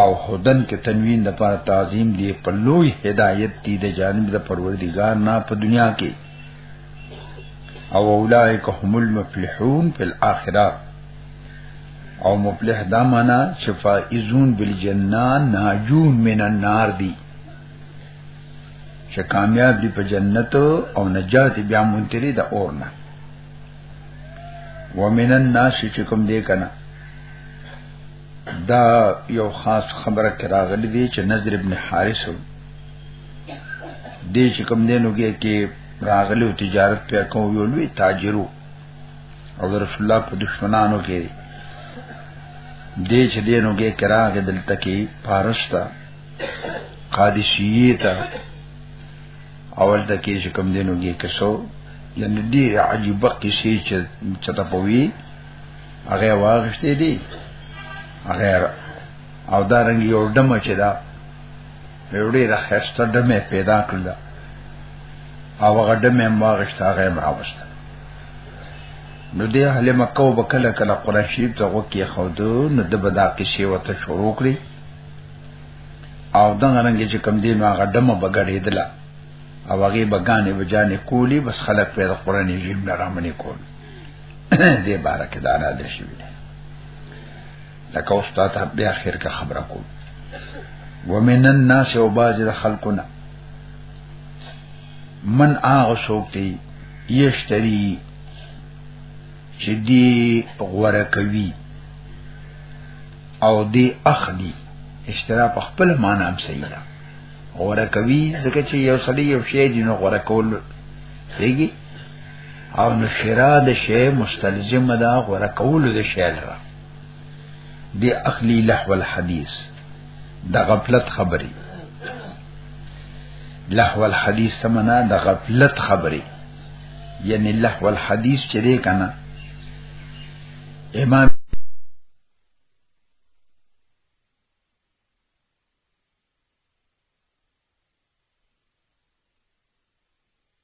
او خدن کې تنوین د پر تعظیم دی په لوی هدایت دی د جانب د پروردگار نه په دنیا کې او اولائک هم المفلحون فی الاخره او مفلح دا معنا چې فائزون بالجنه ناجون من النار دی چې کامیاب دی په جنت او نجات بیا مونتری د اور نه ومن الناس چې کوم دی کنه دا یو خاص خبره کې راغلي دي چې نظر ابن حارث دې چې کوم دینو کې کې راغلو تجارت په کوم یو لوی تاجرو او رسول الله په دشمنانو کې دې چې دینو کې کراغه دلته کې پارشتا قادسیه تا اول د کې چې کوم دینو کې کسو یعنی دې عجیب قصې چې چتپوي هغه واغشتې دي هغه او دا رنګ یو دم چې دا یو ډیر خسته دم پیدا کړل او هغه دم یې واغشت هغه یې راوست نو دی اهل مکه وبکله کله قرآن شریف ته وکی خو دو نو د بدا کې شی وته شروع کړی او دغه رنګ چې کم دی نو هغه دمه بغړېدله او هغه بغانې بجانې کولی بس خلک په قرآن یې جیم نه رامنې کول دې باره کې دا نه ده شوی لکه اوس تاسو په اخر کې خبره کوم ومن الناس او باز د خلقنا من هغه څوک دی یشتری چې دی غوړه کوي او دی اخلي اشترا په خپل معنی هم صحیح ده غوړه کوي ځکه چې یو سړی یو شی دی نو غوړه کول صحیح او نشرا د شی مستلزم ده غره کول د شی لره دی اخلی لحو الحدیث د غفلت خبري لحو الحدیث تمنا د غفلت خبري یعنی لحو الحدیث چې دی کنه امام